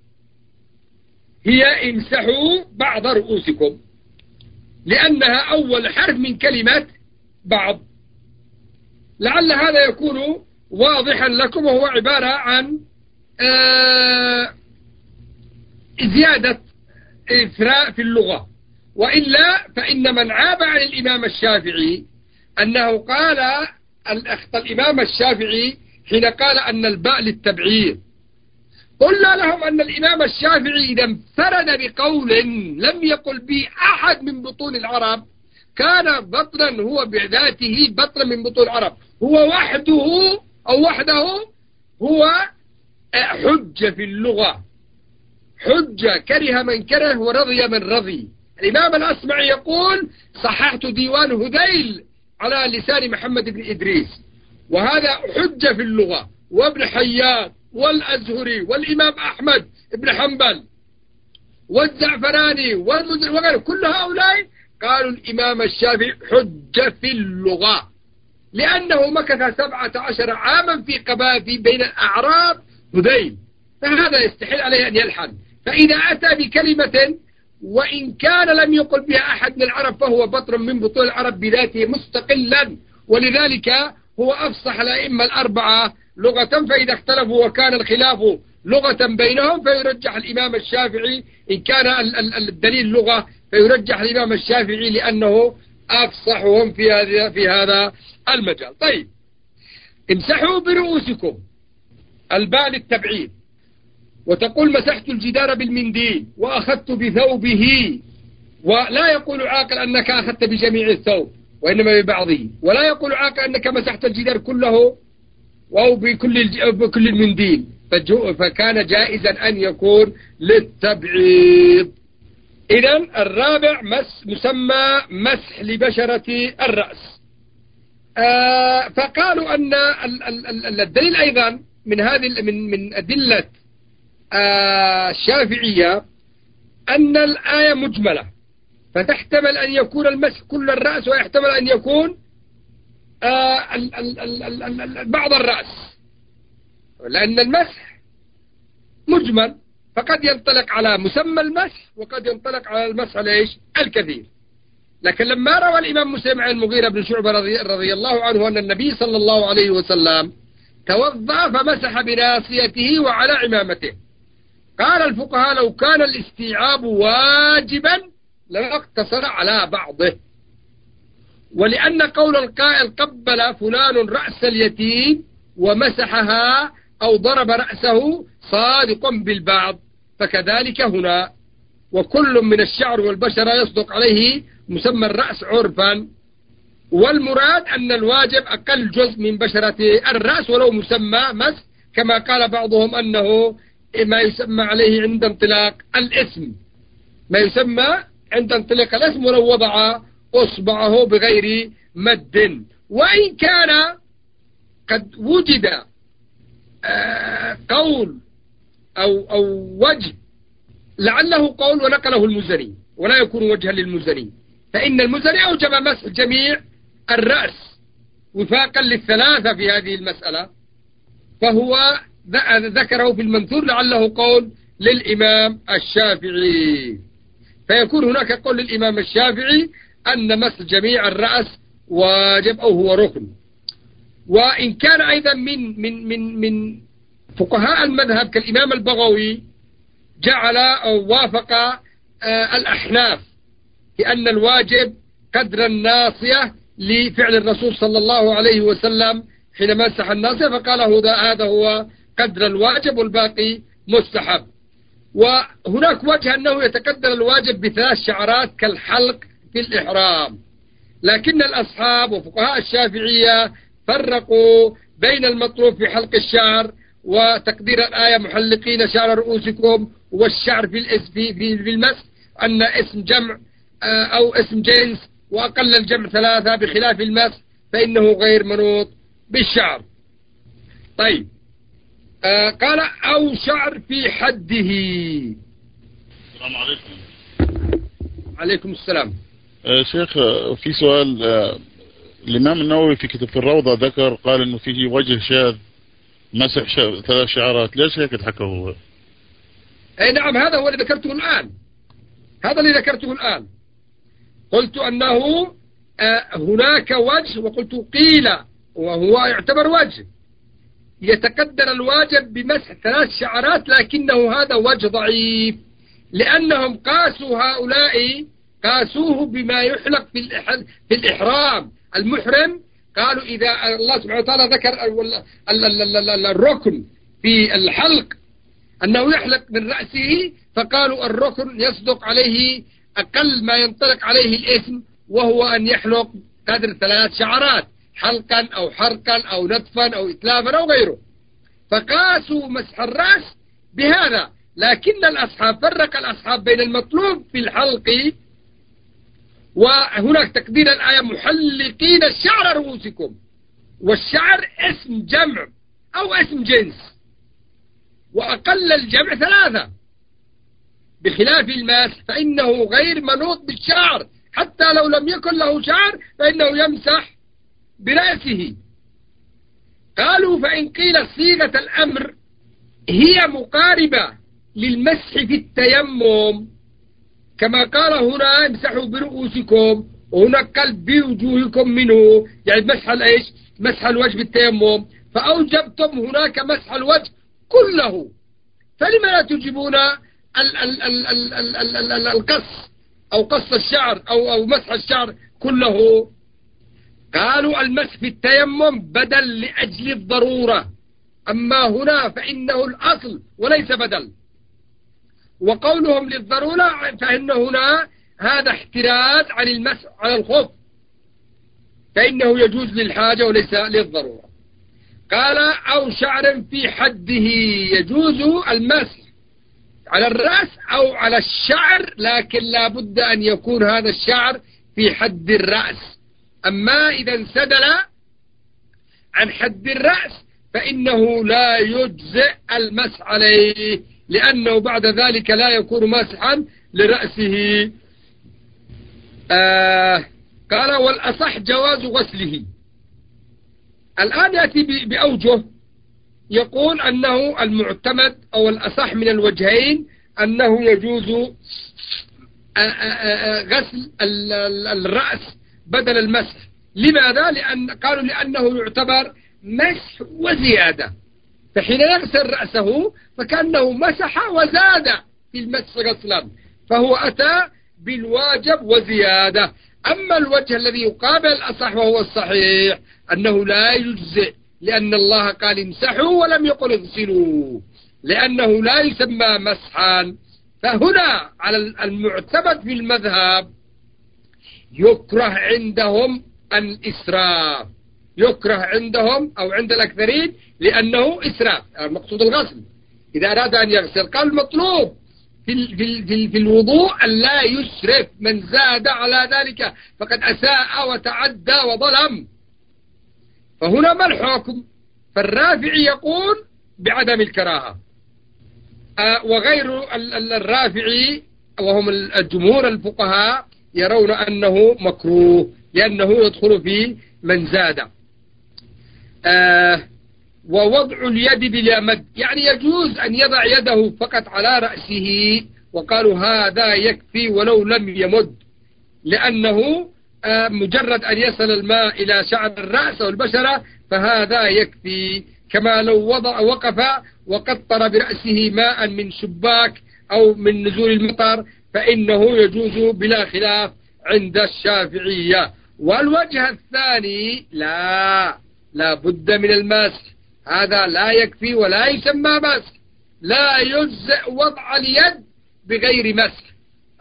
هي امسحوا بعض رؤوسكم. لأنها أول حرف من كلمة بعض. لعل هذا يكون واضحا لكم وهو عبارة عن آه، زيادة إثراء في اللغة. وإلا فإن من عاب عن الإمام الشافعي أنه قال الإمام الشافعي حين قال أن الباء للتبعير. قلنا لهم أن الإمام الشافعي إذا انفرد بقول لم يقل به أحد من بطون العرب كان بطنا هو بذاته بطنا من بطون العرب. هو وحده أو وحده هو حجة في اللغة. حجة كره من كره ورضي من رضي. الإمام الأصمعي يقول صححت ديوان هذيل على لسان محمد بن إدريس. وهذا حجة في اللغة. وابن حيان والأزهري والإمام أحمد بن حنبل والزعفراني وغيره. كل هؤلاء قالوا الإمام الشافعي حجة في اللغة. لأنه مكث سبعة عشر عاما في قبائل بين الأعراب هذيل فهذا يستحيل عليه أن يلحن. فإذا أتى بكلمة وإن كان لم يقل بها أحد من العرب فهو بطر من بطول العرب بذاته مستقلا. ولذلك هو أفصح الأئمة الأربعة لغة فإذا اختلفوا وكان الخلاف لغة بينهم فيرجح الإمام الشافعي إن كان الدليل لغة فيرجح الإمام الشافعي لأنه أفصحهم في هذا في هذا المجال. طيب امسحوا برؤوسكم الباء للتبعيد وتقول مسحت الجدار بالمنديل وأخذت بثوبه ولا يقول عاقل أنك أخذت بجميع الثوب وإنما ببعضه ولا يقول عاقل أنك مسحت الجدار كله أو بكل بكل المنديل فكان جائزا أن يكون للتبعيض. إذا الرابع مس مسمى مسح لبشرة الرأس. آه فقالوا أن الدليل أيضا من هذه من من أدلة آه الشافعية أن الآية مجملة. فتحتمل أن يكون المسح كل الرأس ويحتمل أن يكون آه بعض الرأس. لأن المسح مجمل. فقد ينطلق على مسمى المسح وقد ينطلق على المسح ليش الكثير. لكن لما روى الإمام مسلم عن المغيرة بن شعبة رضي, رضي الله عنه أن النبي صلى الله عليه وسلم توضأ فمسح بناصيته وعلى عمامته. قال الفقهاء لو كان الاستيعاب واجبا لما اقتصر على بعضه. ولأن قول القائل قبل فلان رأس اليتيم ومسحها أو ضرب رأسه صادق بالبعض. فكذلك هنا وكل من الشعر والبشرة يصدق عليه مسمى الرأس عرفا. والمراد أن الواجب أقل جزء من بشرة الرأس ولو مسمى مس كما قال بعضهم أنه ما يسمى عليه عند انطلاق الاسم. ما يسمى عند انطلاق الاسم ولو وضع أصبعه بغير مد. وإن كان قد وجد آه، قول أو, أو وجه. لعله قول ونقله المزني ولا يكون وجها للمزني فإن المزني أوجب مسح جميع الرأس وفاقا للثلاثة في هذه المسألة. فهو ذكره في المنثور لعله قول للإمام الشافعي. فيكون هناك قول للإمام الشافعي أن مسح جميع الرأس واجب أو هو ركن. وإن كان أيضا من من من من فقهاء المذهب كالإمام البغوي جعل أو وافق آه، الأحناف بأن الواجب قدر الناصية لفعل الرسول صلى الله عليه وسلم حين مسح الناصية فقال هذا هو قدر الواجب والباقي مستحب. وهناك وجه أنه يتقدر الواجب بثلاث شعرات كالحلق في الإحرام. لكن الأصحاب وفقهاء الشافعية فرقوا بين المطلوب في حلق الشعر وتقدير الآية محلقين شعر رؤوسكم والشعر في الاسم في, في المس أن اسم جمع آه، أو اسم جنس وأقل الجمع ثلاثة بخلاف المس فإنه غير منوط بالشعر. طيب آه قال أو شعر في حده. السلام عليكم. عليكم السلام. آه شيخ في سؤال آه الإمام النووي في كتاب الروضة ذكر قال إنه فيه وجه شاذ مسح ثلاث شعارات. ليش هيك تحكى هو؟ أي نعم هذا هو اللي ذكرته الآن. هذا اللي ذكرته الآن. قلت أنه آه هناك وجه وقلت قيل وهو يعتبر وجه. يتقدر الواجب بمسح ثلاث شعرات لكنه هذا وجه ضعيف. لأنهم قاسوا هؤلاء قاسوه بما يحلق في, في الإحرام. المحرم قالوا إذا الله سبحانه وتعالى ذكر الركن في الحلق أنه يحلق من رأسه فقالوا الركن يصدق عليه أقل ما ينطلق عليه الاسم وهو أن يحلق قدر ثلاث شعرات حلقا أو حرقا أو نطفا أو إتلافا أو غيره. فقاسوا مسح الرأس بهذا لكن الأصحاب فرق الأصحاب بين المطلوب في الحلق وهناك تقدير الآية محلقين الشعر رؤوسكم. والشعر اسم جمع أو اسم جنس. وأقل الجمع ثلاثة. بخلاف الماس فإنه غير منوط بالشعر. حتى لو لم يكن له شعر فإنه يمسح برأسه. قالوا فإن قيل صيغة الأمر هي مقاربة للمسح في التيمم. كما قال هنا امسحوا برؤوسكم وهنا قال بوجوهكم منه يعني مسح الايش مسح الوجه بالتيمم فأوجبتم هناك مسح الوجه كله فلما لا تجيبون القص أو قص الشعر أو, أو مسح الشعر كله قالوا المسح في التيمم بدل لأجل الضرورة أما هنا فإنه الأصل وليس بدل وقولهم للضرورة فإن هنا هذا احتراز عن المسح على الخف فإنه يجوز للحاجة وليس للضرورة. قال أو شعر في حده يجوز المسح على الرأس أو على الشعر لكن لا بد أن يكون هذا الشعر في حد الرأس. أما إذا انسدل عن حد الرأس فإنه لا يجزئ المسح عليه. لأنه بعد ذلك لا يكون مسحا لرأسه. آه قال والأصح جواز غسله. الآن يأتي بأوجه يقول أنه المعتمد أو الأصح من الوجهين أنه يجوز آه، آه، آه، غسل الرأس بدل المسح. لماذا؟ لأن قالوا لأنه يعتبر مسح وزيادة. فحين يغسل رأسه فكأنه مسح وزاد في المسح غسلا فهو أتى بالواجب وزيادة. أما الوجه الذي يقابل الأصح وهو الصحيح أنه لا يجزئ لأن الله قال امسحوا ولم يقل اغسلوا. لأنه لا يسمى مسحا. فهنا على المعتمد في المذهب يكره عندهم الإسراف. يكره عندهم أو عند الأكثرين لأنه إسراف المقصود الغسل. إذا أراد أن يغسل قال المطلوب في, في, في, في الوضوء أن لا يسرف من زاد على ذلك فقد أساء وتعدى وظلم. فهنا ما الحكم؟ فالرافعي يقول بعدم الكراهة. آه، وغير الرافعي وهم الجمهور الفقهاء يرون أنه مكروه لأنه يدخل في من زاد. آه ووضع اليد بلا مد. يعني يجوز أن يضع يده فقط على رأسه وقالوا هذا يكفي ولو لم يمد لأنه آه مجرد أن يصل الماء إلى شعر الرأس أو البشرة فهذا يكفي. كما لو وضع وقف وقطر برأسه ماء من شباك أو من نزول المطر فإنه يجوز بلا خلاف عند الشافعية. والوجه الثاني لا. لا بد من المسح هذا لا يكفي ولا يسمى مسح لا يجزئ وضع اليد بغير مسح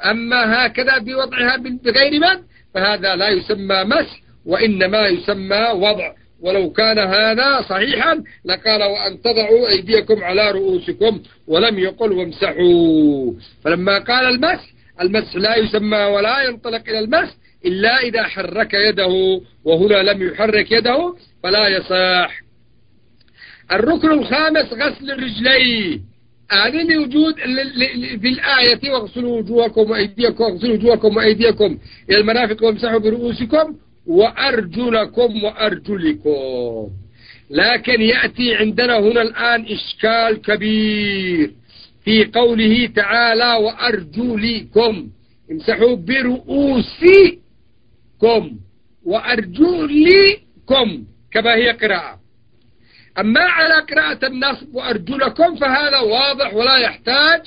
أما هكذا بوضعها بغير مسح فهذا لا يسمى مسح وإنما يسمى وضع. ولو كان هذا صحيحا لقال وأن تضعوا أيديكم على رؤوسكم ولم يقل وامسحوا. فلما قال المسح المسح لا يسمى ولا ينطلق إلى المسح إلا إذا حرك يده وهنا لم يحرك يده فلا يصح الركن الخامس غسل الرجلين. هذه لوجود في الآية واغسلوا وجوهكم وأيديكم واغسلوا وجوهكم وأيديكم إلى المرافق وامسحوا برؤوسكم وأرجلكم وأرجلكم. لكن يأتي عندنا هنا الآن إشكال كبير في قوله تعالى وأرجلكم. امسحوا برؤوسكم وأرجلكم. كما هي قراءة. أما على قراءة النصب وأرجلكم فهذا واضح ولا يحتاج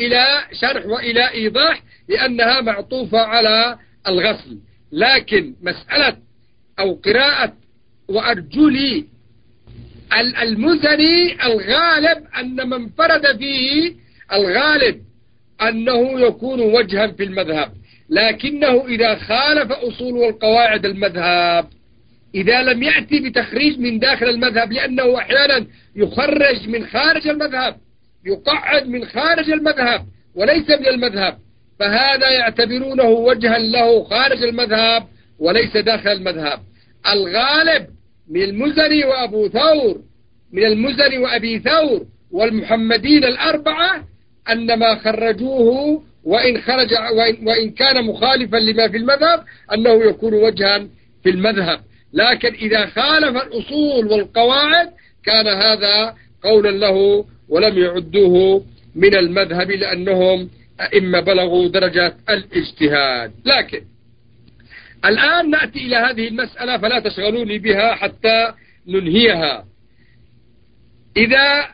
إلى شرح وإلى إيضاح لأنها معطوفة على الغسل. لكن مسألة أو قراءة وأرجلي المزني الغالب أن من فرد فيه الغالب أنه يكون وجها في المذهب. لكنه إذا خالف أصول والقواعد المذهب إذا لم يأتي بتخريج من داخل المذهب لأنه أحيانا يخرج من خارج المذهب يقعد من خارج المذهب وليس من المذهب فهذا يعتبرونه وجها له خارج المذهب وليس داخل المذهب. الغالب من المزني وأبو ثور من المزني وأبي ثور والمحمدين الأربعة أن ما خرجوه وإن خرج وإن, وإن كان مخالفا لما في المذهب أنه يكون وجها في المذهب. لكن إذا خالف الأصول والقواعد كان هذا قولا له ولم يعدوه من المذهب لأنهم أئمة بلغوا درجة الاجتهاد. لكن الآن نأتي إلى هذه المسألة فلا تشغلوني بها حتى ننهيها. إذا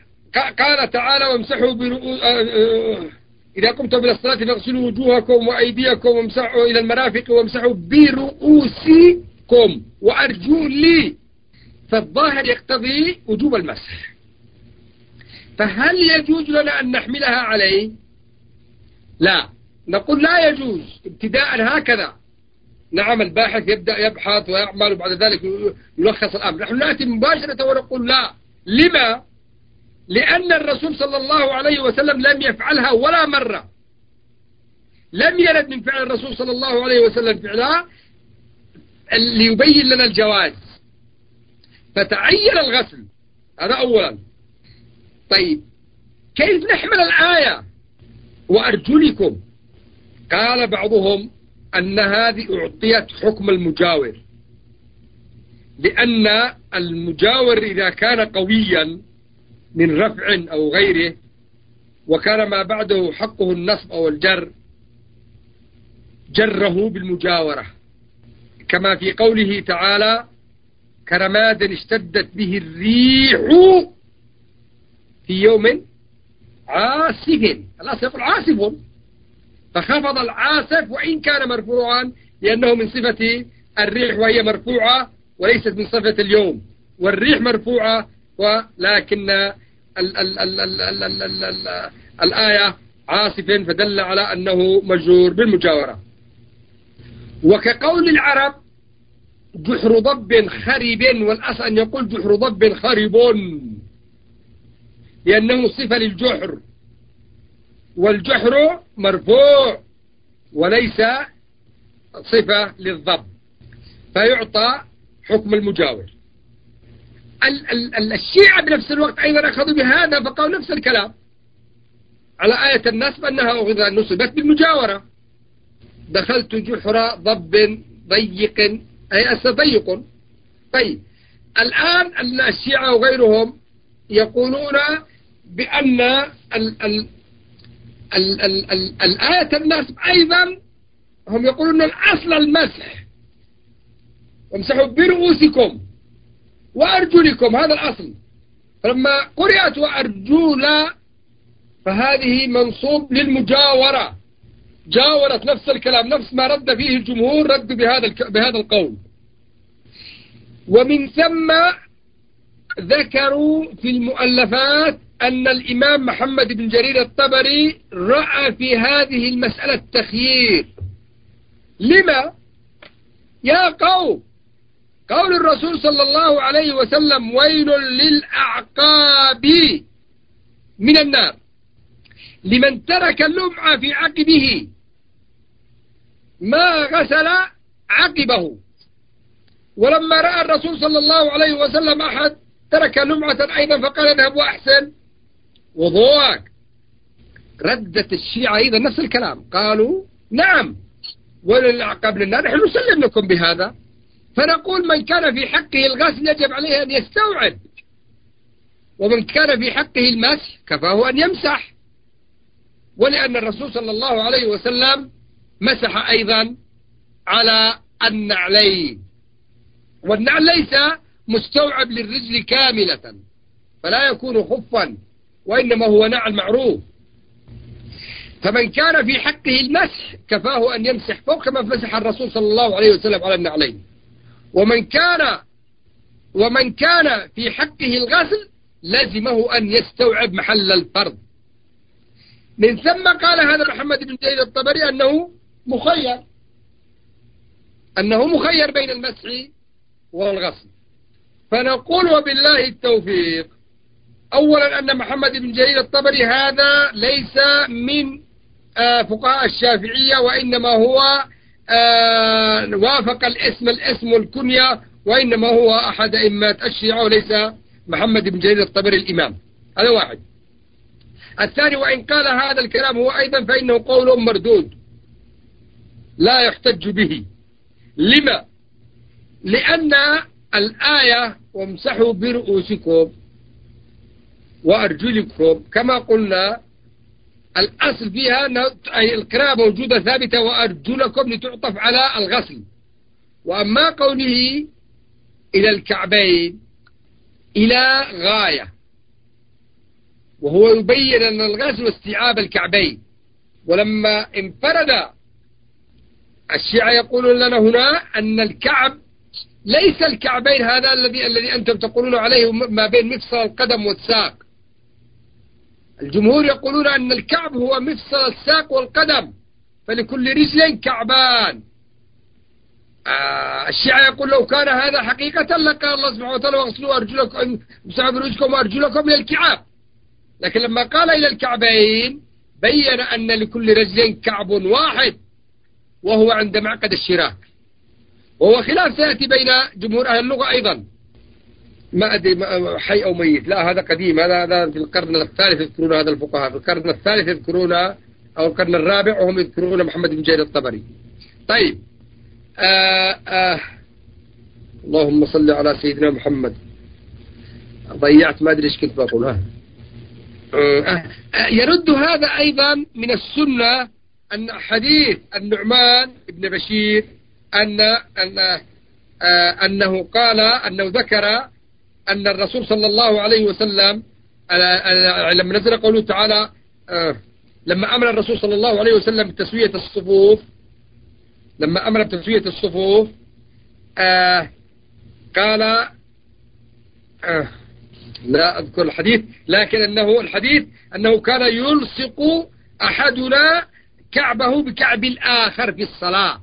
قال تعالى وامسحوا برؤوس آه، آه، إذا قمتم إلى الصلاة فاغسلوا وجوهكم وأيديكم وامسحوا إلى المرافق وامسحوا برؤوسكم وأرجلي فالظاهر يقتضي وجوب المسح. فهل يجوز لنا أن نحملها عليه؟ لا. نقول لا يجوز ابتداء هكذا. نعم الباحث يبدأ يبحث ويعمل وبعد ذلك يلخص الأمر. نحن نأتي مباشرة ونقول لا. لما؟ لأن الرسول صلى الله عليه وسلم لم يفعلها ولا مرة. لم يرد من فعل الرسول صلى الله عليه وسلم فعلها ليبين لنا الجواز. فتعين الغسل. هذا أولا. طيب كيف نحمل الآية؟ وأرجلكم. قال بعضهم أن هذه أعطيت حكم المجاور. لأن المجاور إذا كان قويا من رفع أو غيره وكان ما بعده حقه النصب أو الجر جره بالمجاورة. كما في قوله تعالى كرماد اشتدت به الريح في يوم عاصف. الأصل يقول عاصف. فخفض العاصف وإن كان مرفوعا لأنه من صفة الريح وهي مرفوعة وليست من صفة اليوم. والريح مرفوعة ولكن ال ال ال ال ال ال ال ال ال الآية عاصف فدل على أنه مجرور بالمجاورة. وكقول العرب جحر ضب خرب والأصل أن يقول جحر ضب خرب لأنه صفة للجحر والجحر مرفوع وليس صفة للضب فيعطى حكم المجاور. الشيعة بنفس الوقت أيضا أخذوا بهذا فقالوا نفس الكلام. على آية النصب أنها نصبت بالمجاورة. دخلت جحر ضب ضيق. أي أستضيق طيب. الآن الشيعة وغيرهم يقولون بأن ال ال ال ال ال الآية النصب أيضا هم يقولون الأصل المسح. وامسحوا برؤوسكم وأرجلكم. هذا الأصل. فلما قرأت وأرجولا فهذه منصوب للمجاورة. جاورت نفس الكلام نفس ما رد فيه الجمهور رد بهذا بهذا القول. ومن ثم ذكروا في المؤلفات أن الإمام محمد بن جرير الطبري رأى في هذه المسألة التخيير. لما؟ يا قوم! قول الرسول صلى الله عليه وسلم ويل للأعقاب من النار. لمن ترك اللمعة في عقبه ما غسل عقبه. ولما رأى الرسول صلى الله عليه وسلم أحد ترك لمعة أيضا فقال اذهب وأحسن. وضوءك. ردت الشيعة أيضا نفس الكلام. قالوا نعم. وللعقاب للنار نحن نسلم لكم بهذا. فنقول من كان في حقه الغسل يجب عليه أن يستوعب. ومن كان في حقه المسح كفاه أن يمسح. ولأن الرسول صلى الله عليه وسلم مسح أيضا على النعلين والنعل ليس مستوعب للرجل كاملة فلا يكون خفا وإنما هو نعل معروف. فمن كان في حقه المسح كفاه أن يمسح فوق كما مسح الرسول صلى الله عليه وسلم على النعلين. ومن كان ومن كان في حقه الغسل لزمه أن يستوعب محل الفرض. من ثم قال هذا محمد بن زيد الطبري أنه مخير. أنه مخير بين المسح والغسل فنقول وبالله التوفيق. أولا أن محمد بن جرير الطبري هذا ليس من آه، فقهاء الشافعية وإنما هو آه، وافق الاسم الاسم والكنية وإنما هو أحد أئمة الشيعة وليس محمد بن جرير الطبري الإمام. هذا واحد. الثاني وإن قال هذا الكلام هو أيضا فإنه قول مردود. لا يحتج به. لما؟ لأن الآية وامسحوا برؤوسكم وأرجلكم كما قلنا الأصل فيها القراءة موجودة ثابتة وأرجلكم لتعطف على الغسل. وأما قوله إلى الكعبين إلى غاية. وهو يبين أن الغسل استيعاب الكعبين. ولما انفرد الشيعة يقولون لنا هنا أن الكعب ليس الكعبين هذا الذي الذي أنتم تقولون عليه ما بين مفصل القدم والساق. الجمهور يقولون أن الكعب هو مفصل الساق والقدم فلكل رجل كعبان. آه الشيعة يقول لو كان هذا حقيقة لقال الله سبحانه وتعالى واغسلوا أرجلكم مسحوا برجلكم وأرجلكم إلى الكعاب لكن لما قال إلى الكعبين بين أن لكل رجل كعب واحد. وهو عند معقد الشراك. وهو خلاف سيأتي بين جمهور أهل اللغة أيضا. ما أدري حي أو ميت. لا هذا قديم. هذا هذا في القرن الثالث يذكرون هذا الفقهاء. في القرن الثالث يذكرون أو القرن الرابع وهم يذكرون محمد بن جرير الطبري. طيب. آآ آآ اللهم صل على سيدنا محمد. ضيعت ما أدري إيش كنت بقول. ها يرد هذا أيضا من السنة أن حديث النعمان بن بشير أن أن أنه قال أنه ذكر أن الرسول صلى الله عليه وسلم لما نزل قوله تعالى لما أمر الرسول صلى الله عليه وسلم بتسوية الصفوف لما أمر بتسوية الصفوف قال لا أذكر الحديث لكن أنه الحديث أنه كان يلصق أحدنا كعبه بكعب الآخر في الصلاة.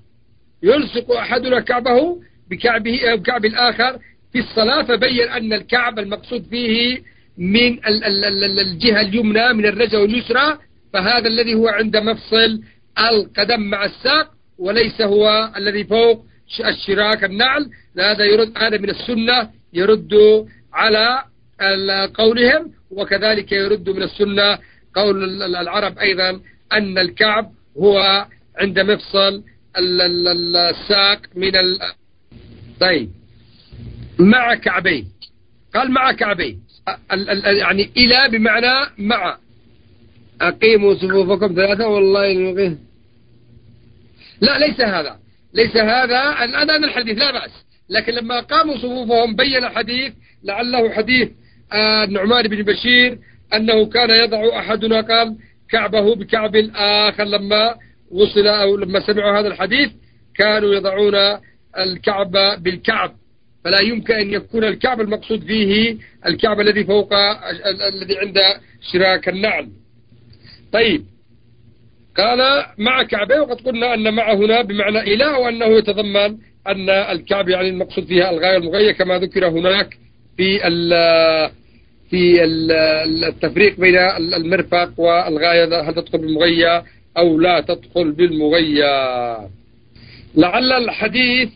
يلصق أحدنا كعبه بكعبه بكعب الآخر في الصلاة فبين أن الكعب المقصود فيه من الجهة اليمنى من الرجل واليسرى فهذا الذي هو عند مفصل القدم مع الساق وليس هو الذي فوق الشراك النعل. هذا يرد هذا من السنة يرد على قولهم وكذلك يرد من السنة قول العرب أيضا أن الكعب هو عند مفصل الساق من ال... طيب. مع كعبين. قال مع كعبين. يعني إلى بمعنى مع. أقيموا صفوفكم ثلاثة والله المغيه لا ليس هذا. ليس هذا. الآن الحديث لا بأس. لكن لما قاموا صفوفهم بين الحديث لعله حديث النعمان بن بشير أنه كان يضع أحدنا قال كعبه بكعب الآخر لما وصل أو لما سمعوا هذا الحديث كانوا يضعون الكعب بالكعب. فلا يمكن أن يكون الكعب المقصود فيه الكعب الذي فوق الذي عند شراك النعل. طيب. قال مع كعبه وقد قلنا أن مع هنا بمعنى إله وأنه يتضمن أن الكعب يعني المقصود فيها الغاية المغية كما ذكر هناك في في التفريق بين المرفق والغاية هل تدخل بالمغية أو لا تدخل بالمغية. لعل الحديث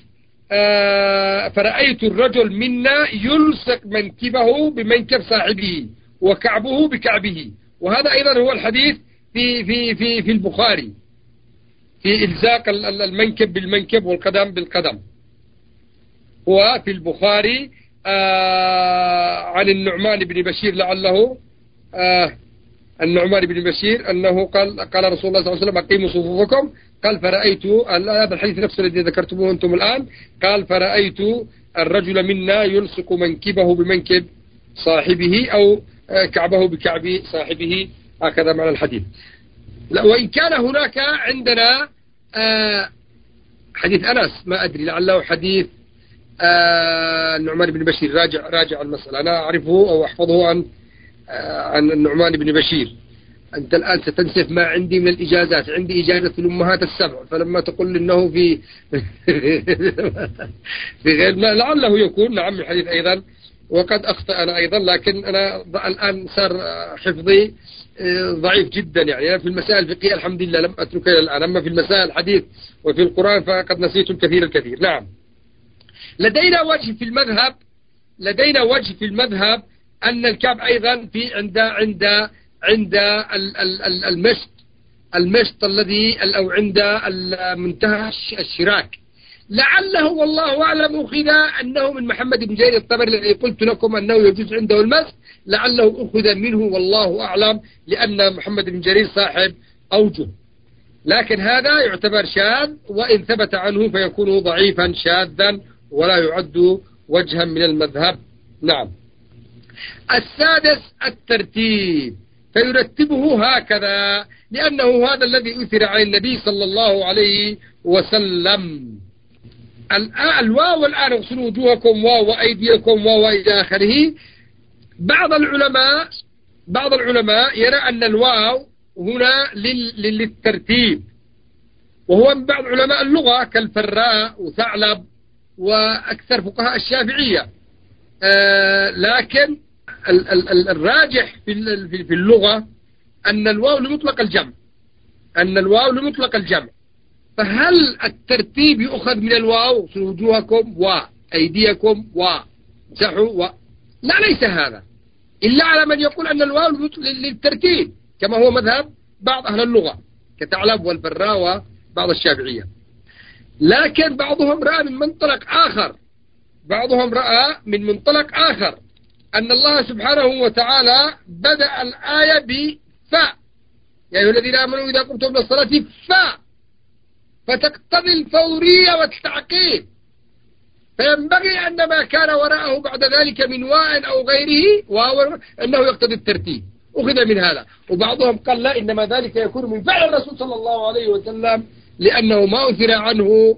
آه فرأيت الرجل منا يلصق منكبه بمنكب صاحبه وكعبه بكعبه. وهذا أيضا هو الحديث في في في في البخاري في إلزاق المنكب بالمنكب والقدم بالقدم. هو في البخاري عن النعمان بن بشير لعله آه النعمان بن بشير أنه قال قال رسول الله صلى الله عليه وسلم أقيموا صفوفكم. قال فرأيت هذا الحديث نفسه الذي ذكرتموه أنتم الآن. قال فرأيت الرجل منا يلصق منكبه بمنكب صاحبه أو كعبه بكعب صاحبه. هكذا معنى الحديث. لا وإن كان هناك عندنا حديث أنس ما أدري لعله حديث النعمان بن بشير. راجع راجع المسألة. أنا أعرفه أو أحفظه عن عن النعمان بن بشير. أنت الآن ستنسف ما عندي من الإجازات. عندي إجازة الأمهات السبع. فلما تقول إنه في في غير ما لعله يكون. نعم الحديث أيضا. وقد أخطأ أنا أيضا. لكن أنا الآن صار حفظي ضعيف جدا يعني. أنا في المسائل الفقهية الحمد لله لم أتركها الآن. أما في المسائل الحديث وفي القرآن فقد نسيت الكثير الكثير. نعم. لدينا وجه في المذهب لدينا وجه في المذهب أن الكعب أيضا في عند عند عند المشط المشط الذي أو عند منتهى الشراك. لعله والله أعلم أخذ أنه من محمد بن جرير الطبري الذي قلت لكم أنه يجوز عنده المس. لعله أخذ منه والله أعلم لأن محمد بن جرير صاحب أوجه. لكن هذا يعتبر شاذ وإن ثبت عنه فيكون ضعيفا شاذا ولا يعد وجها من المذهب. نعم. السادس الترتيب. فيرتبه هكذا لأنه هذا الذي أثر عن النبي صلى الله عليه وسلم. الواو الآن اغسلوا وجوهكم واو وأيديكم واو إلى آخره. بعض العلماء بعض العلماء يرى أن الواو هنا للترتيب. وهو من بعض علماء اللغة كالفراء وثعلب وأكثر فقهاء الشافعية. آه لكن الراجح في اللغة أن الواو لمطلق الجمع. أن الواو لمطلق الجمع. فهل الترتيب يؤخذ من الواو؟ وجوهكم. وأيديكم وسحوا و. لا ليس هذا. إلا على من يقول أن الواو للترتيب كما هو مذهب بعض أهل اللغة كتعلب والبراوة بعض الشافعية. لكن بعضهم رأى من منطلق آخر. بعضهم رأى من منطلق آخر. أن الله سبحانه وتعالى بدأ الآية بفاء. يا أيها الذين آمنوا إذا قمتم بالصلاة فاء. فتقتضي الفورية والتعقيد. فينبغي أن ما كان وراءه بعد ذلك من واء أو غيره واو أنه يقتضي الترتيب. أخذ من هذا. وبعضهم قال لا إنما ذلك يكون من فعل الرسول صلى الله عليه وسلم. لأنه ما أثر عنه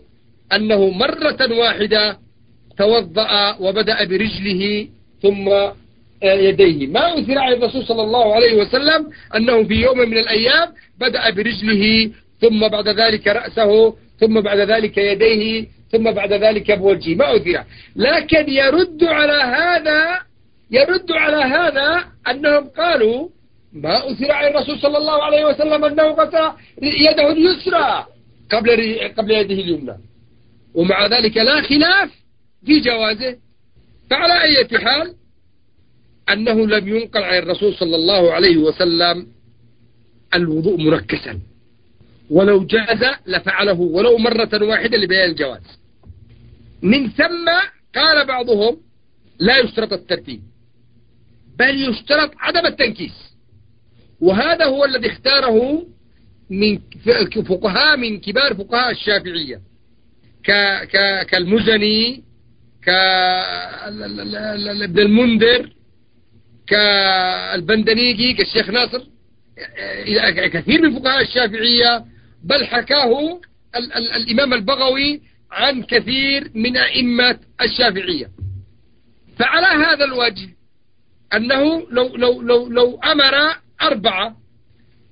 أنه مرة واحدة توضأ وبدأ برجله ثم يديه. ما أثر عن الرسول صلى الله عليه وسلم أنه في يوم من الأيام بدأ برجله ثم بعد ذلك رأسه ثم بعد ذلك يديه ثم بعد ذلك بوجهه. ما أثر. لكن يرد على هذا يرد على هذا أنهم قالوا ما أثر عن الرسول صلى الله عليه وسلم أنه قطع يده اليسرى. قبل قبل يده اليمنى. ومع ذلك لا خلاف في جوازه. فعلى أي حال أنه لم ينقل عن الرسول صلى الله عليه وسلم الوضوء مركزا ولو جاز لفعله ولو مرة واحدة لبيان الجواز. من ثم قال بعضهم لا يشترط الترتيب بل يشترط عدم التنكيس. وهذا هو الذي اختاره من فقهاء من كبار فقهاء الشافعية. كالمزني كابن المنذر كالبندنيجي كالشيخ ناصر. كثير من فقهاء الشافعية بل حكاه ال ال الإمام البغوي عن كثير من أئمة الشافعية. فعلى هذا الوجه أنه لو, لو, لو, لو أمر أربعة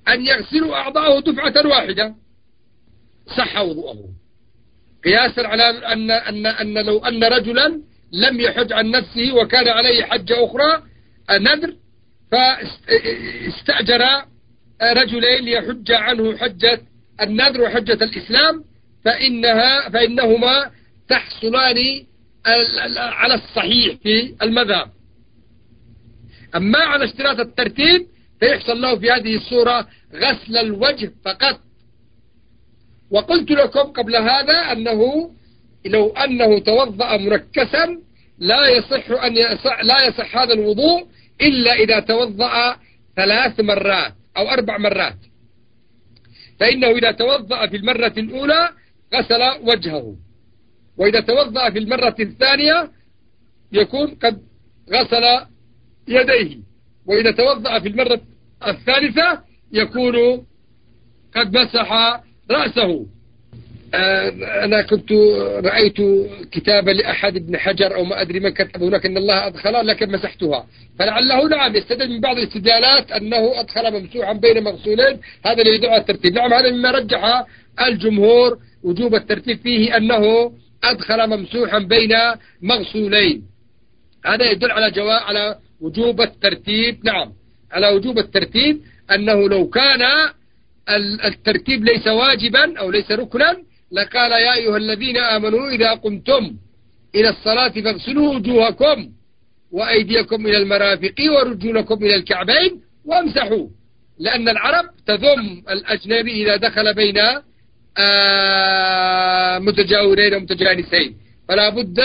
أن يغسلوا أعضاءه دفعة واحدة. صح وضوءه قياسا على أن, أن, أن لو أن رجلا لم يحج عن نفسه وكان عليه حجة أخرى نذر فاستأجر رجلين ليحج عنه حجة النذر وحجة الإسلام فإنها فإنهما تحصلان على الصحيح في المذهب. أما على اشتراط الترتيب فيحصل له في هذه الصورة غسل الوجه فقط. وقلت لكم قبل هذا أنه لو أنه توضأ مركسا لا يصح أن يصح لا يصح هذا الوضوء إلا إذا توضأ ثلاث مرات أو أربع مرات. فإنه إذا توضأ في المرة الأولى غسل وجهه. وإذا توضأ في المرة الثانية يكون قد غسل يديه. وإذا توضأ في المرة الثالثة يكون قد مسح رأسه. آه، أنا كنت رأيت كتابا لأحد ابن حجر أو ما أدري من كتب هناك أن الله أدخلها لكن مسحتها. فلعله نعم يستدل من بعض الاستدلالات أنه أدخل ممسوحا بين مغسولين هذا اللي يدعو الترتيب. نعم هذا مما رجح الجمهور وجوب الترتيب فيه أنه أدخل ممسوحا بين مغسولين. هذا يدل على جواء على وجوب الترتيب. نعم. على وجوب الترتيب أنه لو كان الترتيب ليس واجبا أو ليس ركنا لقال يا أيها الذين آمنوا إذا قمتم إلى الصلاة فاغسلوا وجوهكم وأيديكم إلى المرافق ورجلكم إلى الكعبين وامسحوا لأن العرب تذم الأجنبي إذا دخل بين آه، متجاورين ومتجانسين. فلا بد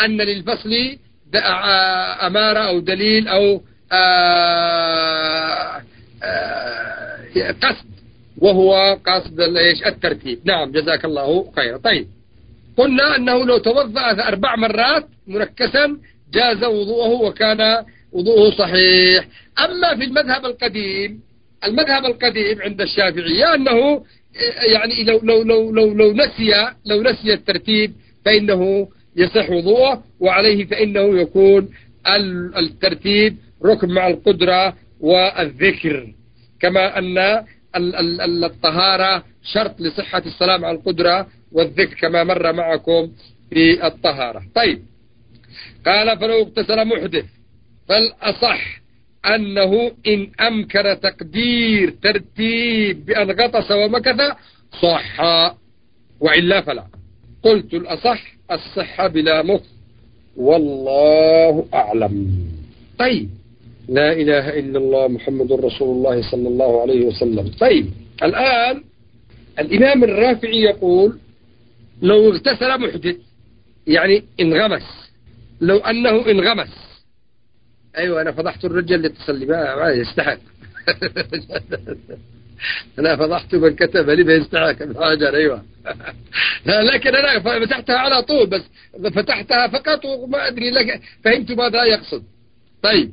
أن للفصل آه، أمارة أو دليل أو قصد وهو قصد الترتيب. نعم جزاك الله خيرا. طيب. قلنا أنه لو توضأ أربع مرات مركزا جاز وضوءه وكان وضوءه صحيح. أما في المذهب القديم المذهب القديم عند الشافعية أنه يعني لو لو لو لو لو نسي لو نسي الترتيب فإنه يصح وضوءه وعليه فإنه يكون الترتيب ركن مع القدرة والذكر. كما أن الطهارة شرط لصحة الصلاة مع القدرة والذكر كما مر معكم في الطهارة. طيب. قال فلو اغتسل محدث فالأصح أنه إن أمكن تقدير ترتيب بأن غطس ومكث؟ صح. وإلا فلا. قلت الأصح الصحة بلا مخ. والله أعلم. طيب. لا إله إلا الله محمد رسول الله صلى الله عليه وسلم. طيب الآن الإمام الرافعي يقول لو اغتسل محدث يعني انغمس لو أنه انغمس. أيوة أنا فضحت الرجل اللي اتصل لي. ما يستحق. أنا فضحت من كتب لي بيستحق الحاجة أيوة. لكن أنا فتحتها على طول بس فتحتها فقط وما أدري لك فهمت ماذا يقصد. طيب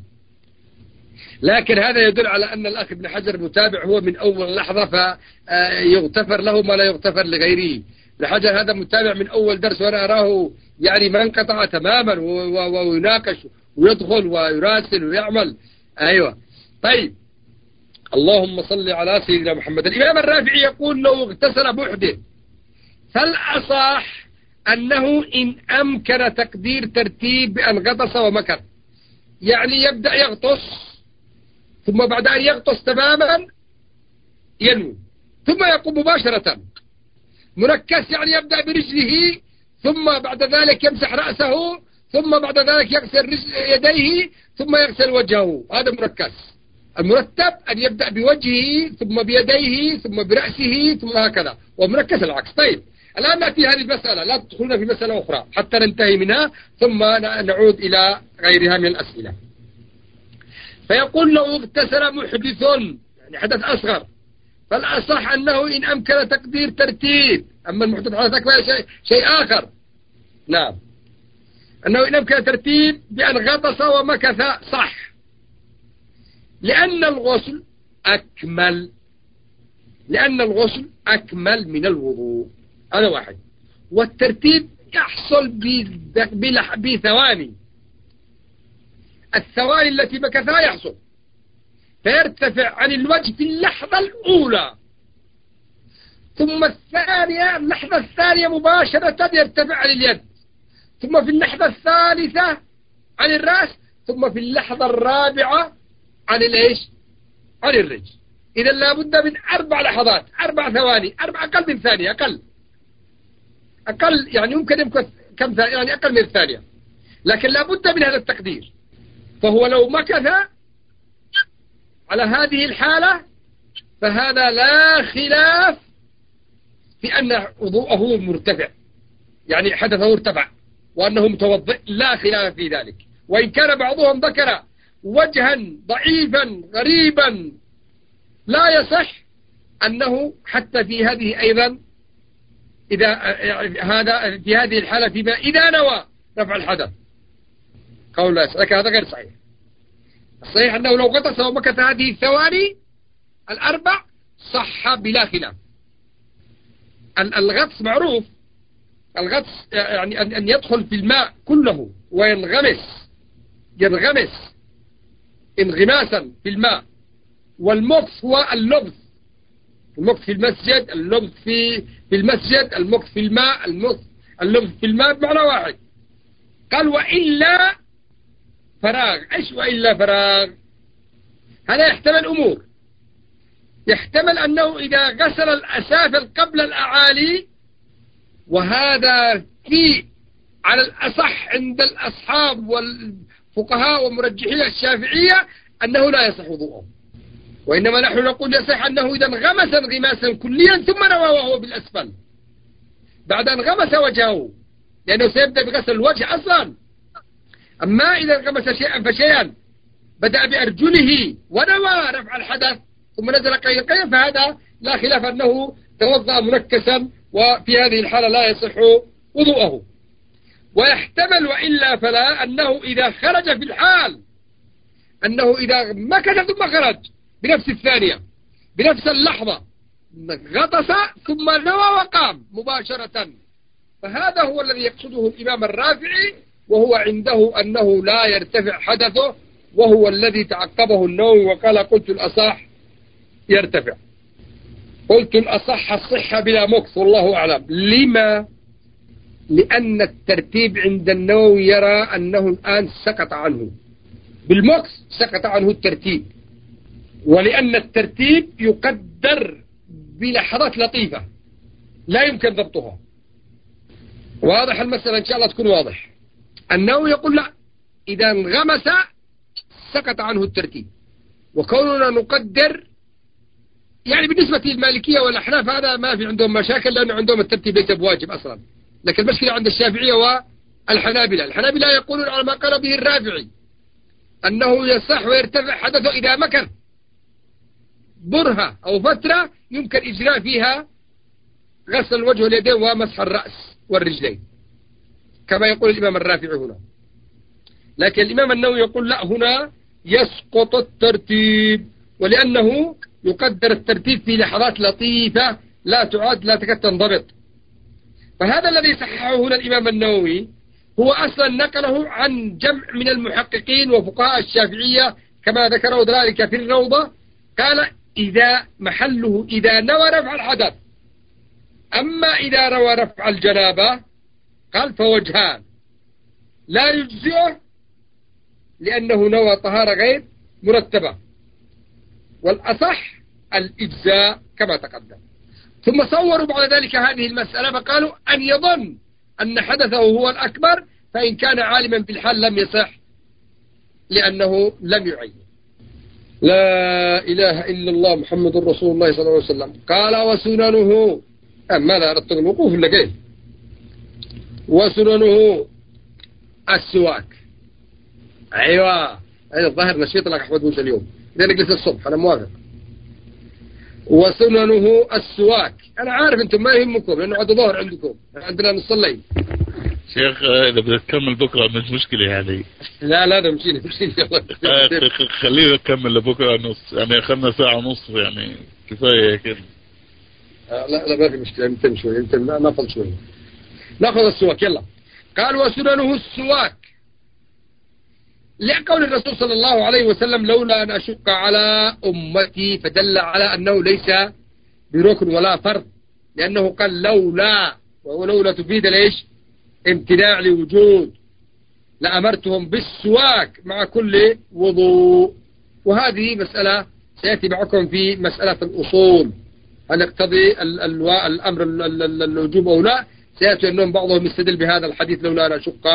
لكن هذا يدل على أن الأخ ابن حجر متابع هو من أول لحظة فيغتفر له ما لا يغتفر لغيره. ابن حجر هذا متابع من أول درس وأنا أراه يعني ما انقطع تماما ويناقش ويدخل ويراسل ويعمل. أيوة. طيب. اللهم صل على سيدنا محمد. الإمام الرافعي يقول لو اغتسل محدث فالأصح أنه إن أمكن تقدير ترتيب بأن غطس ومكر؟ يعني يبدأ يغطس ثم بعد أن يغطس تماما ينوي. ثم يقوم مباشرة. مركز يعني يبدأ برجله ثم بعد ذلك يمسح رأسه ثم بعد ذلك يغسل يديه ثم يغسل وجهه. هذا مركز المرتب أن يبدأ بوجهه ثم بيديه ثم برأسه ثم هكذا. ومركز العكس. طيب الآن نأتي هذه المسألة. لا تدخلنا في مسألة أخرى حتى ننتهي منها ثم نعود إلى غيرها من الأسئلة. فيقول لو اغتسل محدث يعني حدث أصغر. فالأصح أنه إن أمكن تقدير ترتيب أما المحدث حدث أكبر شيء, شيء آخر. نعم. أنه إن أمكن ترتيب بأن غطس ومكث صح. لأن الغسل أكمل. لأن الغسل أكمل من الوضوء. هذا واحد. والترتيب يحصل بثواني. الثواني التي مكثها يحصل. فيرتفع عن الوجه في اللحظة الأولى. ثم الثانية اللحظة الثانية مباشرة يرتفع عن اليد. ثم في اللحظة الثالثة عن الرأس. ثم في اللحظة الرابعة عن الإيش؟ عن الرجل. إذا لابد من أربع لحظات أربع ثواني أربع أقل من ثانية أقل. أقل يعني يمكن يمكن كم ثانية؟ يعني أقل من الثانية لكن لابد من هذا التقدير. فهو لو مكث على هذه الحالة فهذا لا خلاف في أن وضوءه مرتفع. يعني حدثه ارتفع وأنه متوضئ لا خلاف في ذلك. وإن كان بعضهم ذكر وجها ضعيفا غريبا لا يصح أنه حتى في هذه أيضا إذا هذا في هذه الحالة فيما إذا نوى رفع الحدث. قول لكن هذا غير صحيح. الصحيح أنه لو غطس ومكث هذه الثواني الأربع صح بلا خلاف. الغطس معروف. الغطس يعني أن يدخل في الماء كله وينغمس ينغمس انغماسا في الماء. والمكث هو اللبث المكث في المسجد اللبث في في المسجد المكث في الماء المكث اللبث في الماء بمعنى واحد. قال وإلا فراغ إيش وإلا فراغ. هذا يحتمل أمور. يحتمل أنه إذا غسل الأسافل قبل الأعالي وهذا في على الأصح عند الأصحاب والفقهاء ومرجحي الشافعية أنه لا يصح وضوءه. وإنما نحن نقول يصح أنه إذا انغمس انغماسا كليا ثم نوى وهو بالأسفل. بعد أن غمس وجهه لأنه سيبدأ بغسل الوجه أصلا. أما إذا انغمس شيئا فشيئا بدأ بأرجله ونوى رفع الحدث ثم نزل قيقيا فهذا لا خلاف أنه توضأ منكسا وفي هذه الحالة لا يصح وضوءه. ويحتمل وإلا فلا أنه إذا خرج في الحال أنه إذا مكث ثم خرج بنفس الثانية بنفس اللحظة غطس ثم نوى وقام مباشرة. فهذا هو الذي يقصده الإمام الرافعي وهو عنده أنه لا يرتفع حدثه وهو الذي تعقبه النووي وقال قلت الأصح يرتفع. قلت الأصح الصحة بلا مكث والله أعلم. لما؟ لأن الترتيب عند النووي يرى أنه الآن سقط عنه. بالمكث سقط عنه الترتيب. ولأن الترتيب يقدر بلحظات لطيفة لا يمكن ضبطها. واضح المسألة؟ إن شاء الله تكون واضح. النووي يقول لا إذا انغمس سقط عنه الترتيب. وكوننا نقدر يعني بالنسبة للمالكية والأحناف هذا ما في عندهم مشاكل لأنه عندهم الترتيب ليس بواجب أصلا. لكن المشكلة عند الشافعية والحنابلة. الحنابلة يقولون على ما قال به الرافعي أنه يصح ويرتفع حدثه إذا مكن برهة أو فترة يمكن إجراء فيها غسل الوجه واليدين ومسح الرأس والرجلين. كما يقول الإمام الرافعي هنا. لكن الإمام النووي يقول لا هنا يسقط الترتيب ولأنه يقدر الترتيب في لحظات لطيفة لا تعد لا تكاد تنضبط. فهذا الذي صححه هنا الإمام النووي هو أصلا نقله عن جمع من المحققين وفقهاء الشافعية كما ذكروا ذلك في الروضة. قال إذا محله إذا نوى رفع الحدث أما إذا روى رفع الجنابة قال فوجهان لا يجزئه لأنه نوى طهارة غير مرتبة. والأصح الإجزاء كما تقدم. ثم صوروا بعد ذلك هذه المسألة فقالوا أن يظن أن حدثه هو الأكبر فإن كان عالما بالحال لم يصح لأنه لم يعين. لا إله إلا الله محمد رسول الله صلى الله عليه وسلم. قال وسننه. ماذا أردت الوقوف ولا وسننه السواك. أيوة الظاهر نشيط لك أحمد موسى اليوم. إذا نجلس الصبح أنا موافق. وسننه السواك. أنا عارف أنتم ما يهمكم لأنه عاد ظهر عندكم. عندنا نصلي. شيخ إذا بدك تكمل بكرة مش مشكلة هذه لا لا ده مشيني مشيني. خلينا نكمل لبكرة نص يعني أخذنا ساعة ونص يعني كفاية كده لا لا ما في مشكلة يمكن شوي يمكن ناخذ شوي. ناخذ السواك. يلا. قال وسننه السواك. لقول الرسول صلى الله عليه وسلم لولا أن أشق على أمتي فدل على أنه ليس بركن ولا فرض. لأنه قال لولا وهو لولا تفيد ليش؟ امتناع لوجود. لأمرتهم بالسواك مع كل وضوء. وهذه مسألة سيأتي معكم في مسألة الأصول. هل يقتضي الأمر الوجوب أو لا؟ سيأتي أنهم بعضهم يستدل بهذا الحديث لولا أن أشق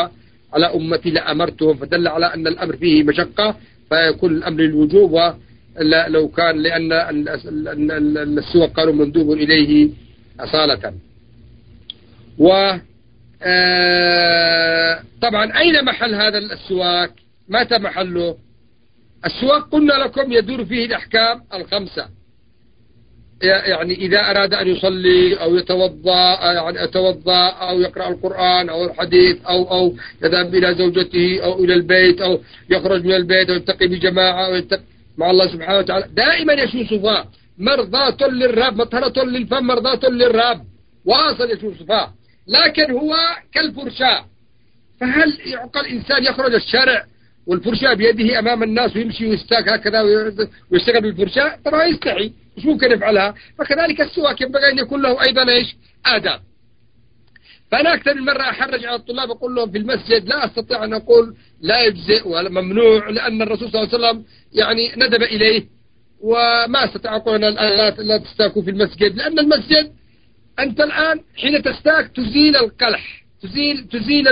على أمتي لأمرتهم فدل على أن الأمر فيه مشقة فيكون الأمر الوجوب ولو كان لأن السوق قالوا مندوب إليه أصالة. و آه، طبعا أين محل هذا السواك متى محله؟ السواك قلنا لكم يدور فيه الأحكام الخمسة. يعني إذا أراد أن يصلي أو يتوضأ يعني يتوضأ أو يقرأ القرآن أو الحديث أو أو يذهب إلى زوجته أو إلى البيت أو يخرج من البيت أو يلتقي بجماعة أو يلتقي مع الله سبحانه وتعالى. دائما يشوف صفاء. مرضاة للرب مطهرة للفم مرضاة للرب واصل يشوف صفاء. لكن هو كالفرشاة. فهل يعقل إنسان يخرج الشارع والفرشاة بيده أمام الناس ويمشي ويستاك هكذا ويشتغل بالفرشاة؟ طبعا يستحي. مش ممكن يفعلها فكذلك السواك ينبغي أن يكون له أيضا إيش آداب فأنا أكثر من مرة أحرج على الطلاب أقول لهم في المسجد لا أستطيع أن أقول لا يجزئ ولا ممنوع لأن الرسول صلى الله عليه وسلم يعني ندب إليه وما أستطيع أقول لا, لا تستاكوا في المسجد لأن المسجد أنت الآن حين تستاك تزيل القلح تزيل تزيل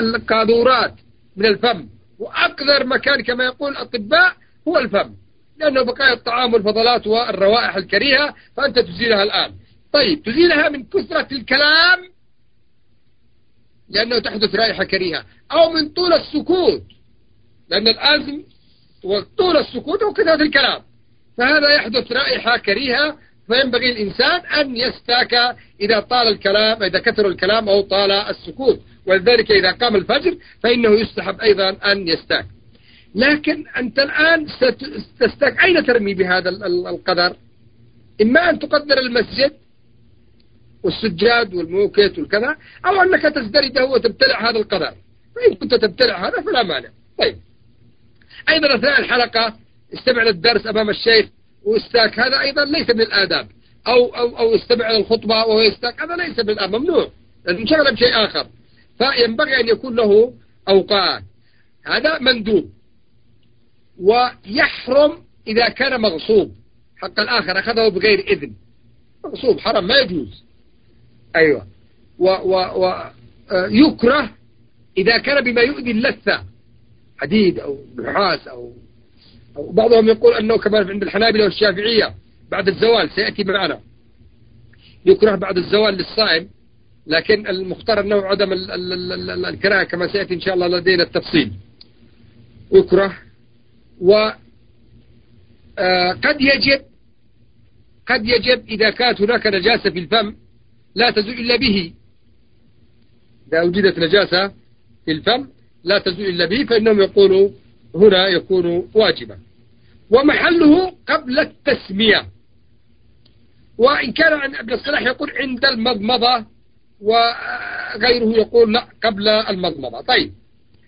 القاذورات من الفم وأقذر مكان كما يقول الأطباء هو الفم لأنه بقايا الطعام والفضلات والروائح الكريهة فأنت تزيلها الآن. طيب تزيلها من كثرة الكلام لأنه تحدث رائحة كريهة أو من طول السكوت لأن الآزم وطول السكوت وكثرة الكلام. فهذا يحدث رائحة كريهة فينبغي الإنسان أن يستاك إذا طال الكلام إذا كثر الكلام أو طال السكوت. ولذلك إذا قام الفجر فإنه يستحب أيضا أن يستاك. لكن أنت الآن ستستاك أين ترمي بهذا القذر؟ إما أن تقذر المسجد والسجاد والموكت والكذا أو أنك تزدرده وتبتلع هذا القذر. فإن كنت تبتلع هذا فلا مانع. طيب. أيضا أثناء الحلقة استمع للدرس أمام الشيخ واستاك هذا أيضا ليس من الآداب أو, أو, أو استمع للخطبة وهو يستاك هذا ليس من الآداب ممنوع انشغل بشيء آخر. فينبغي أن يكون له أوقات. هذا مندوب. ويحرم إذا كان مغصوب. حق الآخر أخذه بغير إذن. مغصوب حرام ما يجوز. أيوة. ويكره آه، إذا كان بما يؤذي اللثة. حديد أو نحاس أو, أو بعضهم يقول أنه كما عند الحنابلة والشافعية بعد الزوال سيأتي معنا. يكره بعد الزوال للصائم لكن المختار أنه عدم الكراهة كما سيأتي إن شاء الله لدينا التفصيل. يكره وقد آه، يجب قد يجب إذا كانت هناك نجاسة في الفم لا تزول إلا به. إذا وجدت نجاسة في الفم لا تزول إلا به فإنهم يقولوا هنا يكون واجبا. ومحله قبل التسمية. وإن كان عن ابن الصلاح يقول عند المضمضة وغيره يقول لا قبل المضمضة. طيب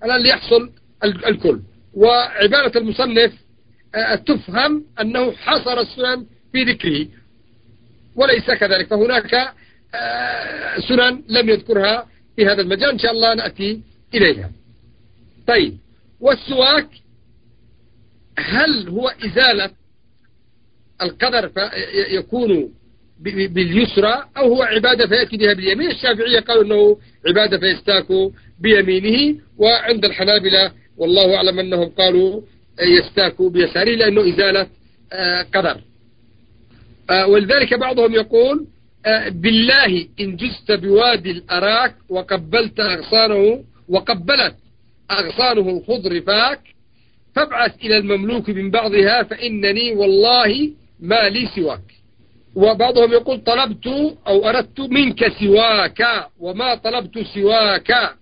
الآن ليحصل الكل. وعبارة المصنف آه، تفهم أنه حصر السنن في ذكره. وليس كذلك فهناك آه، سنن لم يذكرها في هذا المجال. إن شاء الله نأتي إليها. طيب والسواك هل هو إزالة القدر فيكون باليسرى أو هو عبادة فيأتي بها باليمين؟ الشافعية قالوا أنه عبادة فيستاك بيمينه وعند الحنابلة والله أعلم أنهم قالوا يستاك بيساره لأنه إزالة آه، قدر. آه، ولذلك بعضهم يقول آه، بالله إن جزت بوادي الأراك وقبلت أغصانه وقبلت أغصانه الخضر فاك فابعث إلى المملوك من بعضها فإنني والله ما لي سواك. وبعضهم يقول طلبت أو أردت منك سواك وما طلبت سواك.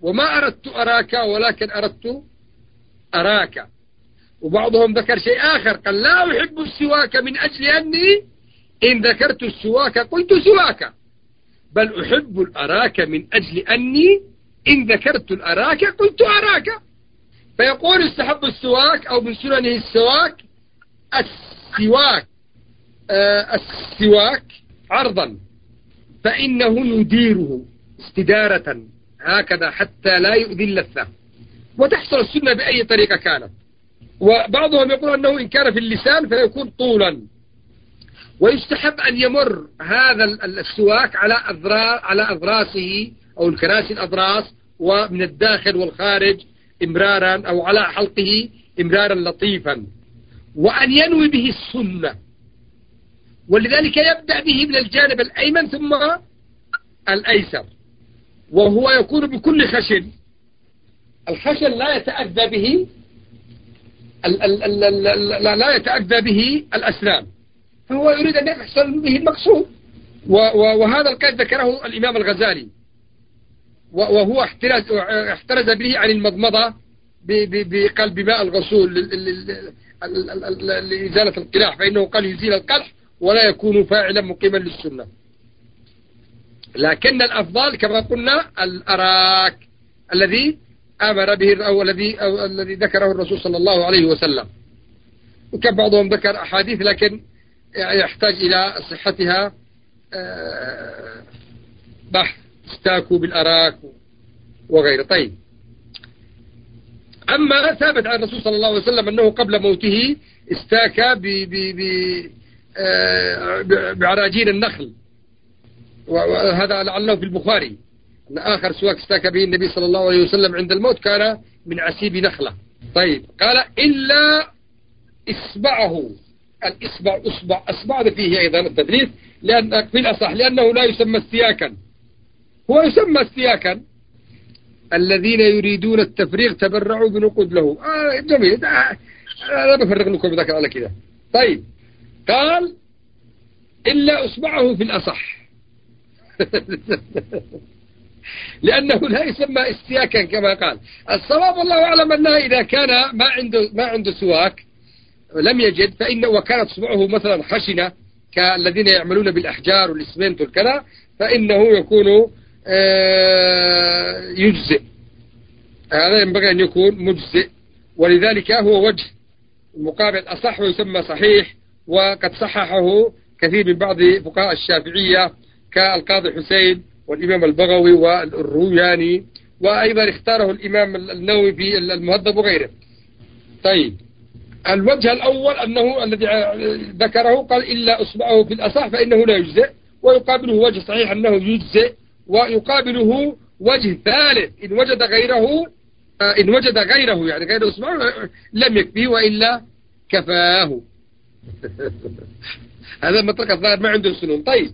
وما أردت أراك ولكن أردت أراك. وبعضهم ذكر شيء آخر قال لا أحب السواك من أجل أني إن ذكرت السواك قلت سواك. بل أحب الأراك من أجل أني إن ذكرت الأراك قلت أراك. فيقول استحب السواك أو من سننه السواك السواك آه السواك عرضا فإنه يديره استدارة. هكذا حتى لا يؤذي اللثة وتحصل السنة بأي طريقة كانت. وبعضهم يقول أنه إن كان في اللسان فيكون طولا. ويستحب أن يمر هذا السواك على على أذراسه أو الكراسي الأذراس ومن الداخل والخارج إمرارا أو على حلقه إمرارا لطيفا. وأن ينوي به السنة. ولذلك يبدأ به من الجانب الأيمن ثم الأيسر. وهو يكون بكل خشن. الخشن لا يتأذى به لا يتأذى به الأسنان فهو يريد أن يحصل به المقصود. وهذا القيد ذكره الإمام الغزالي. وهو احترز, احترز به عن المضمضة بقلب ماء الغسول لإزالة القلاح فإنه قال يزيل القلح ولا يكون فاعلا مقيما للسنة. لكن الأفضل كما قلنا الأراك الذي أمر به أو الذي أو الذي ذكره الرسول صلى الله عليه وسلم. وكان بعضهم ذكر أحاديث لكن يحتاج إلى صحتها آه، بحث استاكوا بالأراك وغيره طيب. أما ثابت عن الرسول صلى الله عليه وسلم أنه قبل موته استاك آه، بعراجين النخل. وهذا لعله في البخاري. أن آخر سواك استاك به النبي صلى الله عليه وسلم عند الموت كان من عسيب نخلة. طيب قال إلا إصبعه. الإصبع أصبع أصبع فيه أيضا التدريس لأن في الأصح لأنه لا يسمى استياكا. هو يسمى استياكا. الذين يريدون التفريغ تبرعوا بنقود له. آه جميل. آه أنا بفرغ لكم ذاك على كذا طيب قال إلا أصبعه في الأصح. لأنه لا يسمى استياكا كما قال. الصواب والله أعلم أنه إذا كان ما عنده ما عنده سواك لم يجد فإنه وكانت صبعه مثلا خشنة كالذين يعملون بالأحجار والإسمنت والكذا فإنه يكون آه، يجزئ. هذا ينبغي أن يكون مجزئ. ولذلك هو وجه المقابل أصح ويسمى صحيح وقد صححه كثير من بعض فقهاء الشافعية كالقاضي حسين والإمام البغوي والروياني وأيضا اختاره الإمام النووي في المهذب وغيره. طيب الوجه الأول أنه الذي ذكره قال إلا أصبعه في الأصح فإنه لا يجزئ ويقابله وجه صحيح أنه يجزئ ويقابله وجه ثالث إن وجد غيره آه، إن وجد غيره يعني غير أصبعه لم يكفيه وإلا كفاه. هذا مطلق الظاهر ما عنده سنون. طيب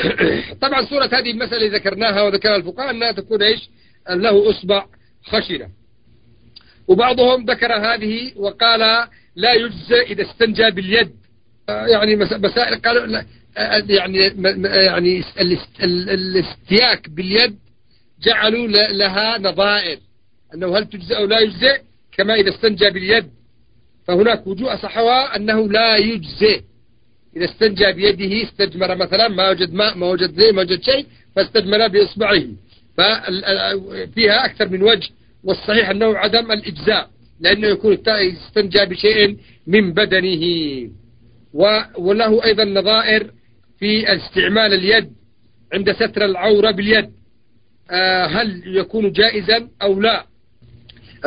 طبعا صورة هذه المسألة ذكرناها وذكرها الفقهاء أنها تكون إيش؟ له أصبع خشنة. وبعضهم ذكر هذه وقال لا يجزى إذا استنجى باليد. يعني مسائل قالوا يعني يعني الاستياك باليد جعلوا لها نظائر. أنه هل تجزئ أو لا يجزئ كما إذا استنجى باليد. فهناك وجوه صحوها أنه لا يجزئ إذا استنجى بيده استجمر مثلا ما وجد ماء ما وجد زي ما وجد شيء فاستجمر بإصبعه. ففيها أكثر من وجه والصحيح أنه عدم الإجزاء لأنه يكون استنجى بشيء من بدنه. وله أيضا نظائر في استعمال اليد عند ستر العورة باليد. آه، هل يكون جائزا أو لا؟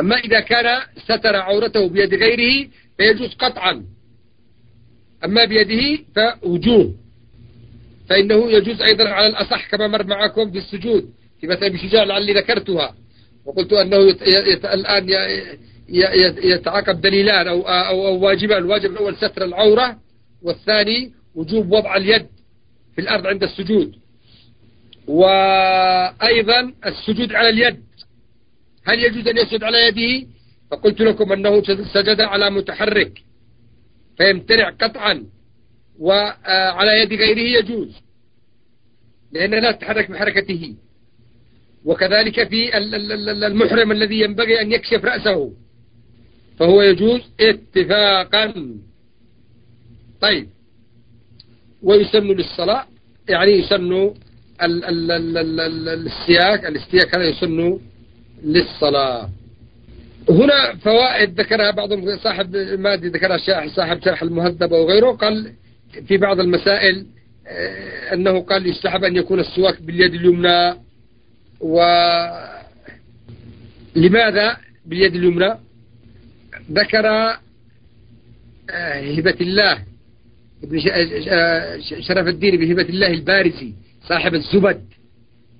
أما إذا كان ستر عورته بيد غيره فيجوز قطعا. أما بيده فوجوه. فإنه يجوز أيضا على الأصح كما مر معكم في السجود في مثلا بشجاع لعلي ذكرتها وقلت أنه. الآن يتعاقب دليلان أو, أو, أو واجبان الواجب الأول ستر العورة والثاني وجوب وضع اليد في الأرض عند السجود. وأيضا السجود على اليد. هل يجوز أن يسجد على يده؟ فقلت لكم أنه سجد على متحرك. فيمتنع قطعا وعلى يد غيره يجوز لأنه لا تتحرك بحركته. وكذلك في المحرم الذي ينبغي أن يكشف رأسه فهو يجوز اتفاقا. طيب. ويسن للصلاة يعني يسن السياك الاستياك هذا يسن للصلاة. هنا فوائد ذكرها بعضهم صاحب مادي ذكرها صاحب شرح المهذب وغيره قال في بعض المسائل آه، أنه قال يستحب أن يكون السواك باليد اليمنى ولماذا باليد اليمنى؟ ذكر آه، هبة الله ابن آه، شرف الدين بهبة الله البارزي صاحب الزبد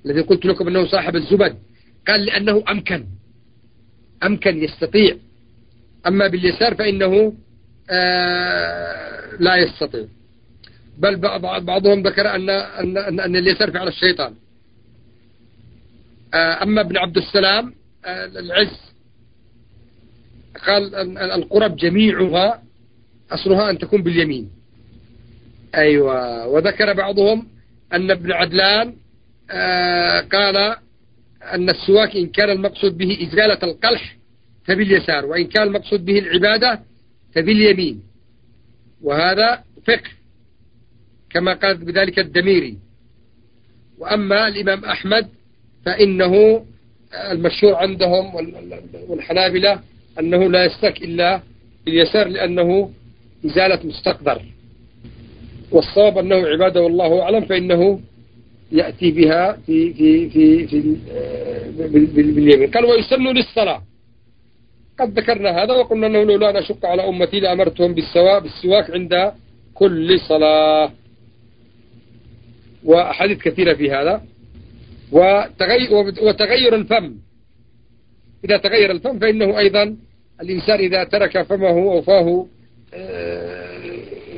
الذي قلت لكم أنه صاحب الزبد قال لأنه أمكن. أمكن يستطيع. أما باليسار فإنه آه، لا يستطيع. بل بعضهم ذكر أن, أن, أن اليسار فعل الشيطان. آه، أما ابن عبد السلام آه، العز قال القرب جميعها أصلها أن تكون باليمين. أيوة. وذكر بعضهم أن ابن عدلان قال أن السواك إن كان المقصود به إزالة القلح فباليسار وإن كان المقصود به العبادة فباليمين. وهذا فقه كما قال بذلك الدميري. وأما الإمام أحمد فإنه المشهور عندهم والحنابلة أنه لا يستك إلا باليسار لأنه إزالة مستقدر والصواب أنه عبادة والله أعلم فإنه يأتي بها في في في, في باليمين. قال ويسن للصلاة. قد ذكرنا هذا وقلنا أنه لولا نشق على أمتي لأمرتهم بالسواء بالسواك عند كل صلاة. وأحاديث كثيرة في هذا. وتغير, وتغير الفم. إذا تغير الفم فإنه أيضا الإنسان إذا ترك فمه أو فاه آه،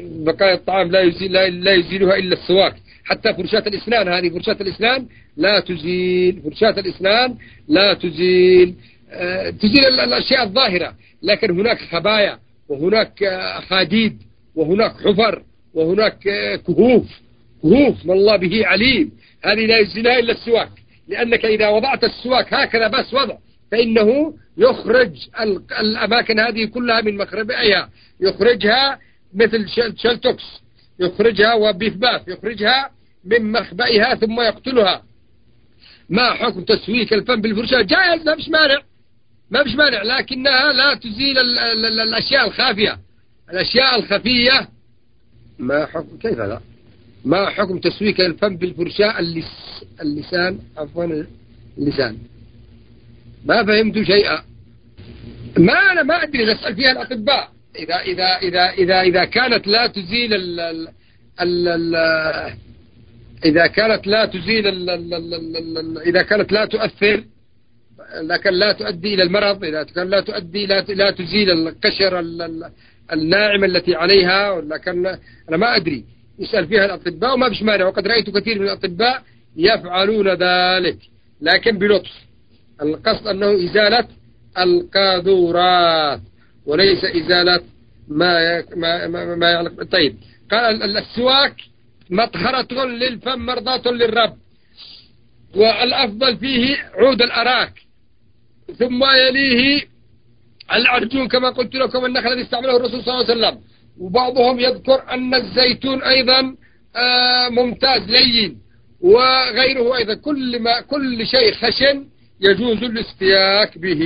بقايا الطعام لا يزيل لا يزيلها إلا السواك. حتى فرشاة الإسنان هذه فرشاة الإسنان لا تزيل فرشاة الإسنان لا تزيل. آه، تزيل الأشياء الظاهرة. لكن هناك خبايا وهناك أخاديد وهناك حفر وهناك كهوف. كهوف ما الله به عليم. هذه لا يزيلها إلا السواك. لأنك إذا وضعت السواك هكذا بس وضع فإنه يخرج الأماكن هذه كلها من مخربئها يخرجها مثل شلتوكس. يخرجها وبيفباف يخرجها من مخبئها ثم يقتلها. ما حكم تسويك الفم بالفرشاة؟ جائز ما فيش مانع. ما فيش مانع لكنها لا تزيل ال ال ال الأشياء الخافية. الأشياء الخفية. ما حكم كيف لا؟ ما حكم تسويك الفم بالفرشاة؟ اللس اللسان عفوا اللسان. ما فهمت شيئا. ما أنا ما أدري نسأل فيها الأطباء. إذا إذا إذا إذا إذا كانت لا تزيل ال ال ال ال إذا كانت لا تزيل إذا كانت لا تؤثر لكن لا تؤدي إلى المرض إذا كان لا تؤدي لا لا تزيل القشر الناعمة التي عليها لكن أنا ما أدري. يسأل فيها الأطباء وما بش مانع وقد رأيت كثير من الأطباء يفعلون ذلك. لكن بلطف. القصد أنه إزالة القاذورات وليس إزالة ما ما ما, ما يعلق طيب. قال السواك مطهرة للفم مرضاة للرب. والأفضل فيه عود الأراك. ثم يليه العرجون كما قلت لكم النخل الذي استعمله الرسول صلى الله عليه وسلم. وبعضهم يذكر أن الزيتون أيضا آه، ممتاز لين. وغيره أيضا. كل ما كل شيء خشن يجوز الاستياك به.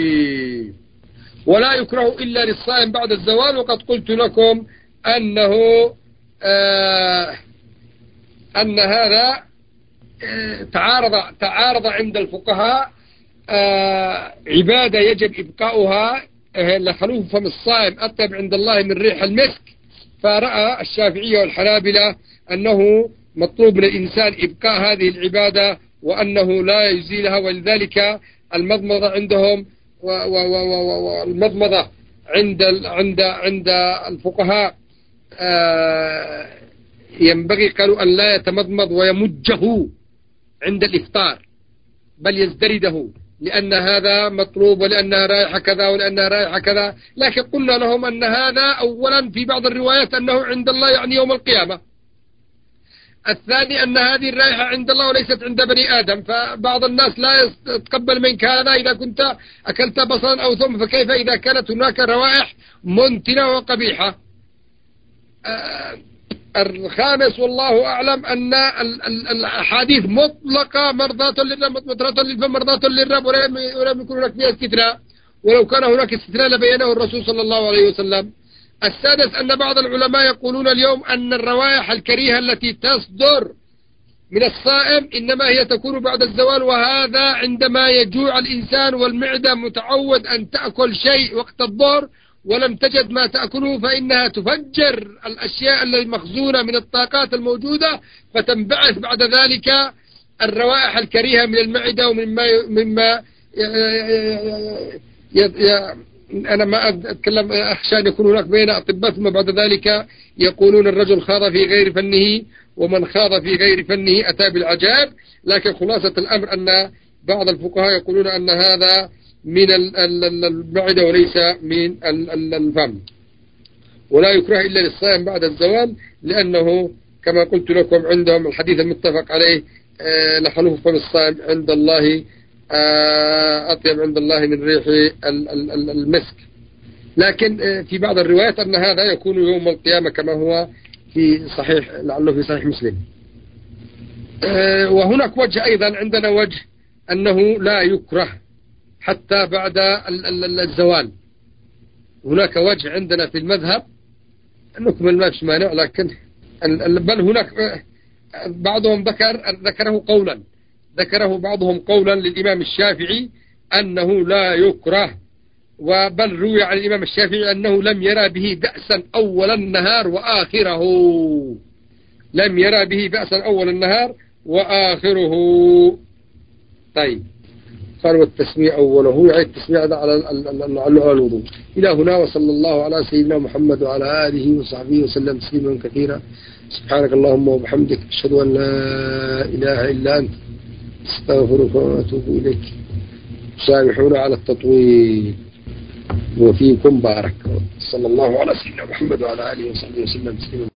ولا يكره إلا للصائم بعد الزوال. وقد قلت لكم أنه آه أن هذا آه تعارض تعارض عند الفقهاء آه عبادة يجب إبقاؤها آه، لخلوف فم الصائم أطيب عند الله من ريح المسك. فرأى الشافعية والحنابلة أنه مطلوب للإنسان إبقاء هذه العبادة وأنه لا يزيلها ولذلك المضمضة عندهم والمضمضة عند عند عند الفقهاء. ينبغي قالوا أن لا يتمضمض ويمجه عند الإفطار بل يزدرده لأن هذا مطلوب ولأنها رائحة كذا ولأنها رائحة كذا لكن قلنا لهم أن هذا أولا في بعض الروايات أنه عند الله يعني يوم القيامة. الثاني أن هذه الرائحة عند الله وليست عند بني آدم فبعض الناس لا يتقبل منك هذا إذا كنت أكلت بصلا أو ثم فكيف إذا كانت هناك روائح منتنة وقبيحة؟ آه، الخامس والله أعلم أن الأحاديث مطلقة مرضاة للرب مطرة للفم مرضاة للرب ولم يكن هناك فيها استثناء. ولو كان هناك استثناء لبينه الرسول صلى الله عليه وسلم. السادس أن بعض العلماء يقولون اليوم أن الروائح الكريهة التي تصدر من الصائم إنما هي تكون بعد الزوال وهذا عندما يجوع الإنسان والمعدة متعود أن تأكل شيء وقت الظهر ولم تجد ما تأكله فإنها تفجر الأشياء المخزونة من الطاقات الموجودة فتنبعث بعد ذلك الروائح الكريهة من المعدة ومما مما أنا ما أتكلم أخشى أن يكون هناك بين أطباء ثم بعد ذلك يقولون الرجل خاض في غير فنه ومن خاض في غير فنه أتى بالعجاب لكن خلاصة الأمر أن بعض الفقهاء يقولون أن هذا من المعدة وليس من الفم. ولا يكره إلا للصائم بعد الزوال لأنه كما قلت لكم عندهم الحديث المتفق عليه آه، لخلوف فم الصائم عند الله آه، أطيب عند الله من ريح المسك. لكن آه، في بعض الروايات أن هذا يكون يوم القيامة كما هو في صحيح لعله في صحيح مسلم. وهناك وجه أيضا عندنا وجه أنه لا يكره حتى بعد الزوال. هناك وجه عندنا في المذهب نكمل ما فيش مانع لكن بل هناك بعضهم ذكر ذكره قولا. ذكره بعضهم قولا للإمام الشافعي أنه لا يكره وبل روي عن الإمام الشافعي أنه لم يرى به بأسا أول النهار وآخره. لم يرى به بأسا أول النهار وآخره. طيب. قال والتسميع أوله. يعيد التسميع على على الوضوء. إلى هنا وصلى الله على سيدنا محمد وعلى آله وصحبه وسلم تسليما كثيرا. سبحانك اللهم وبحمدك أشهد أن لا إله إلا أنت. أستغفرك وأتوب إليك. سامحونا على التطويل. وفيكم بارك صلى الله على سيدنا محمد وعلى آله وصحبه وسلم تسليما.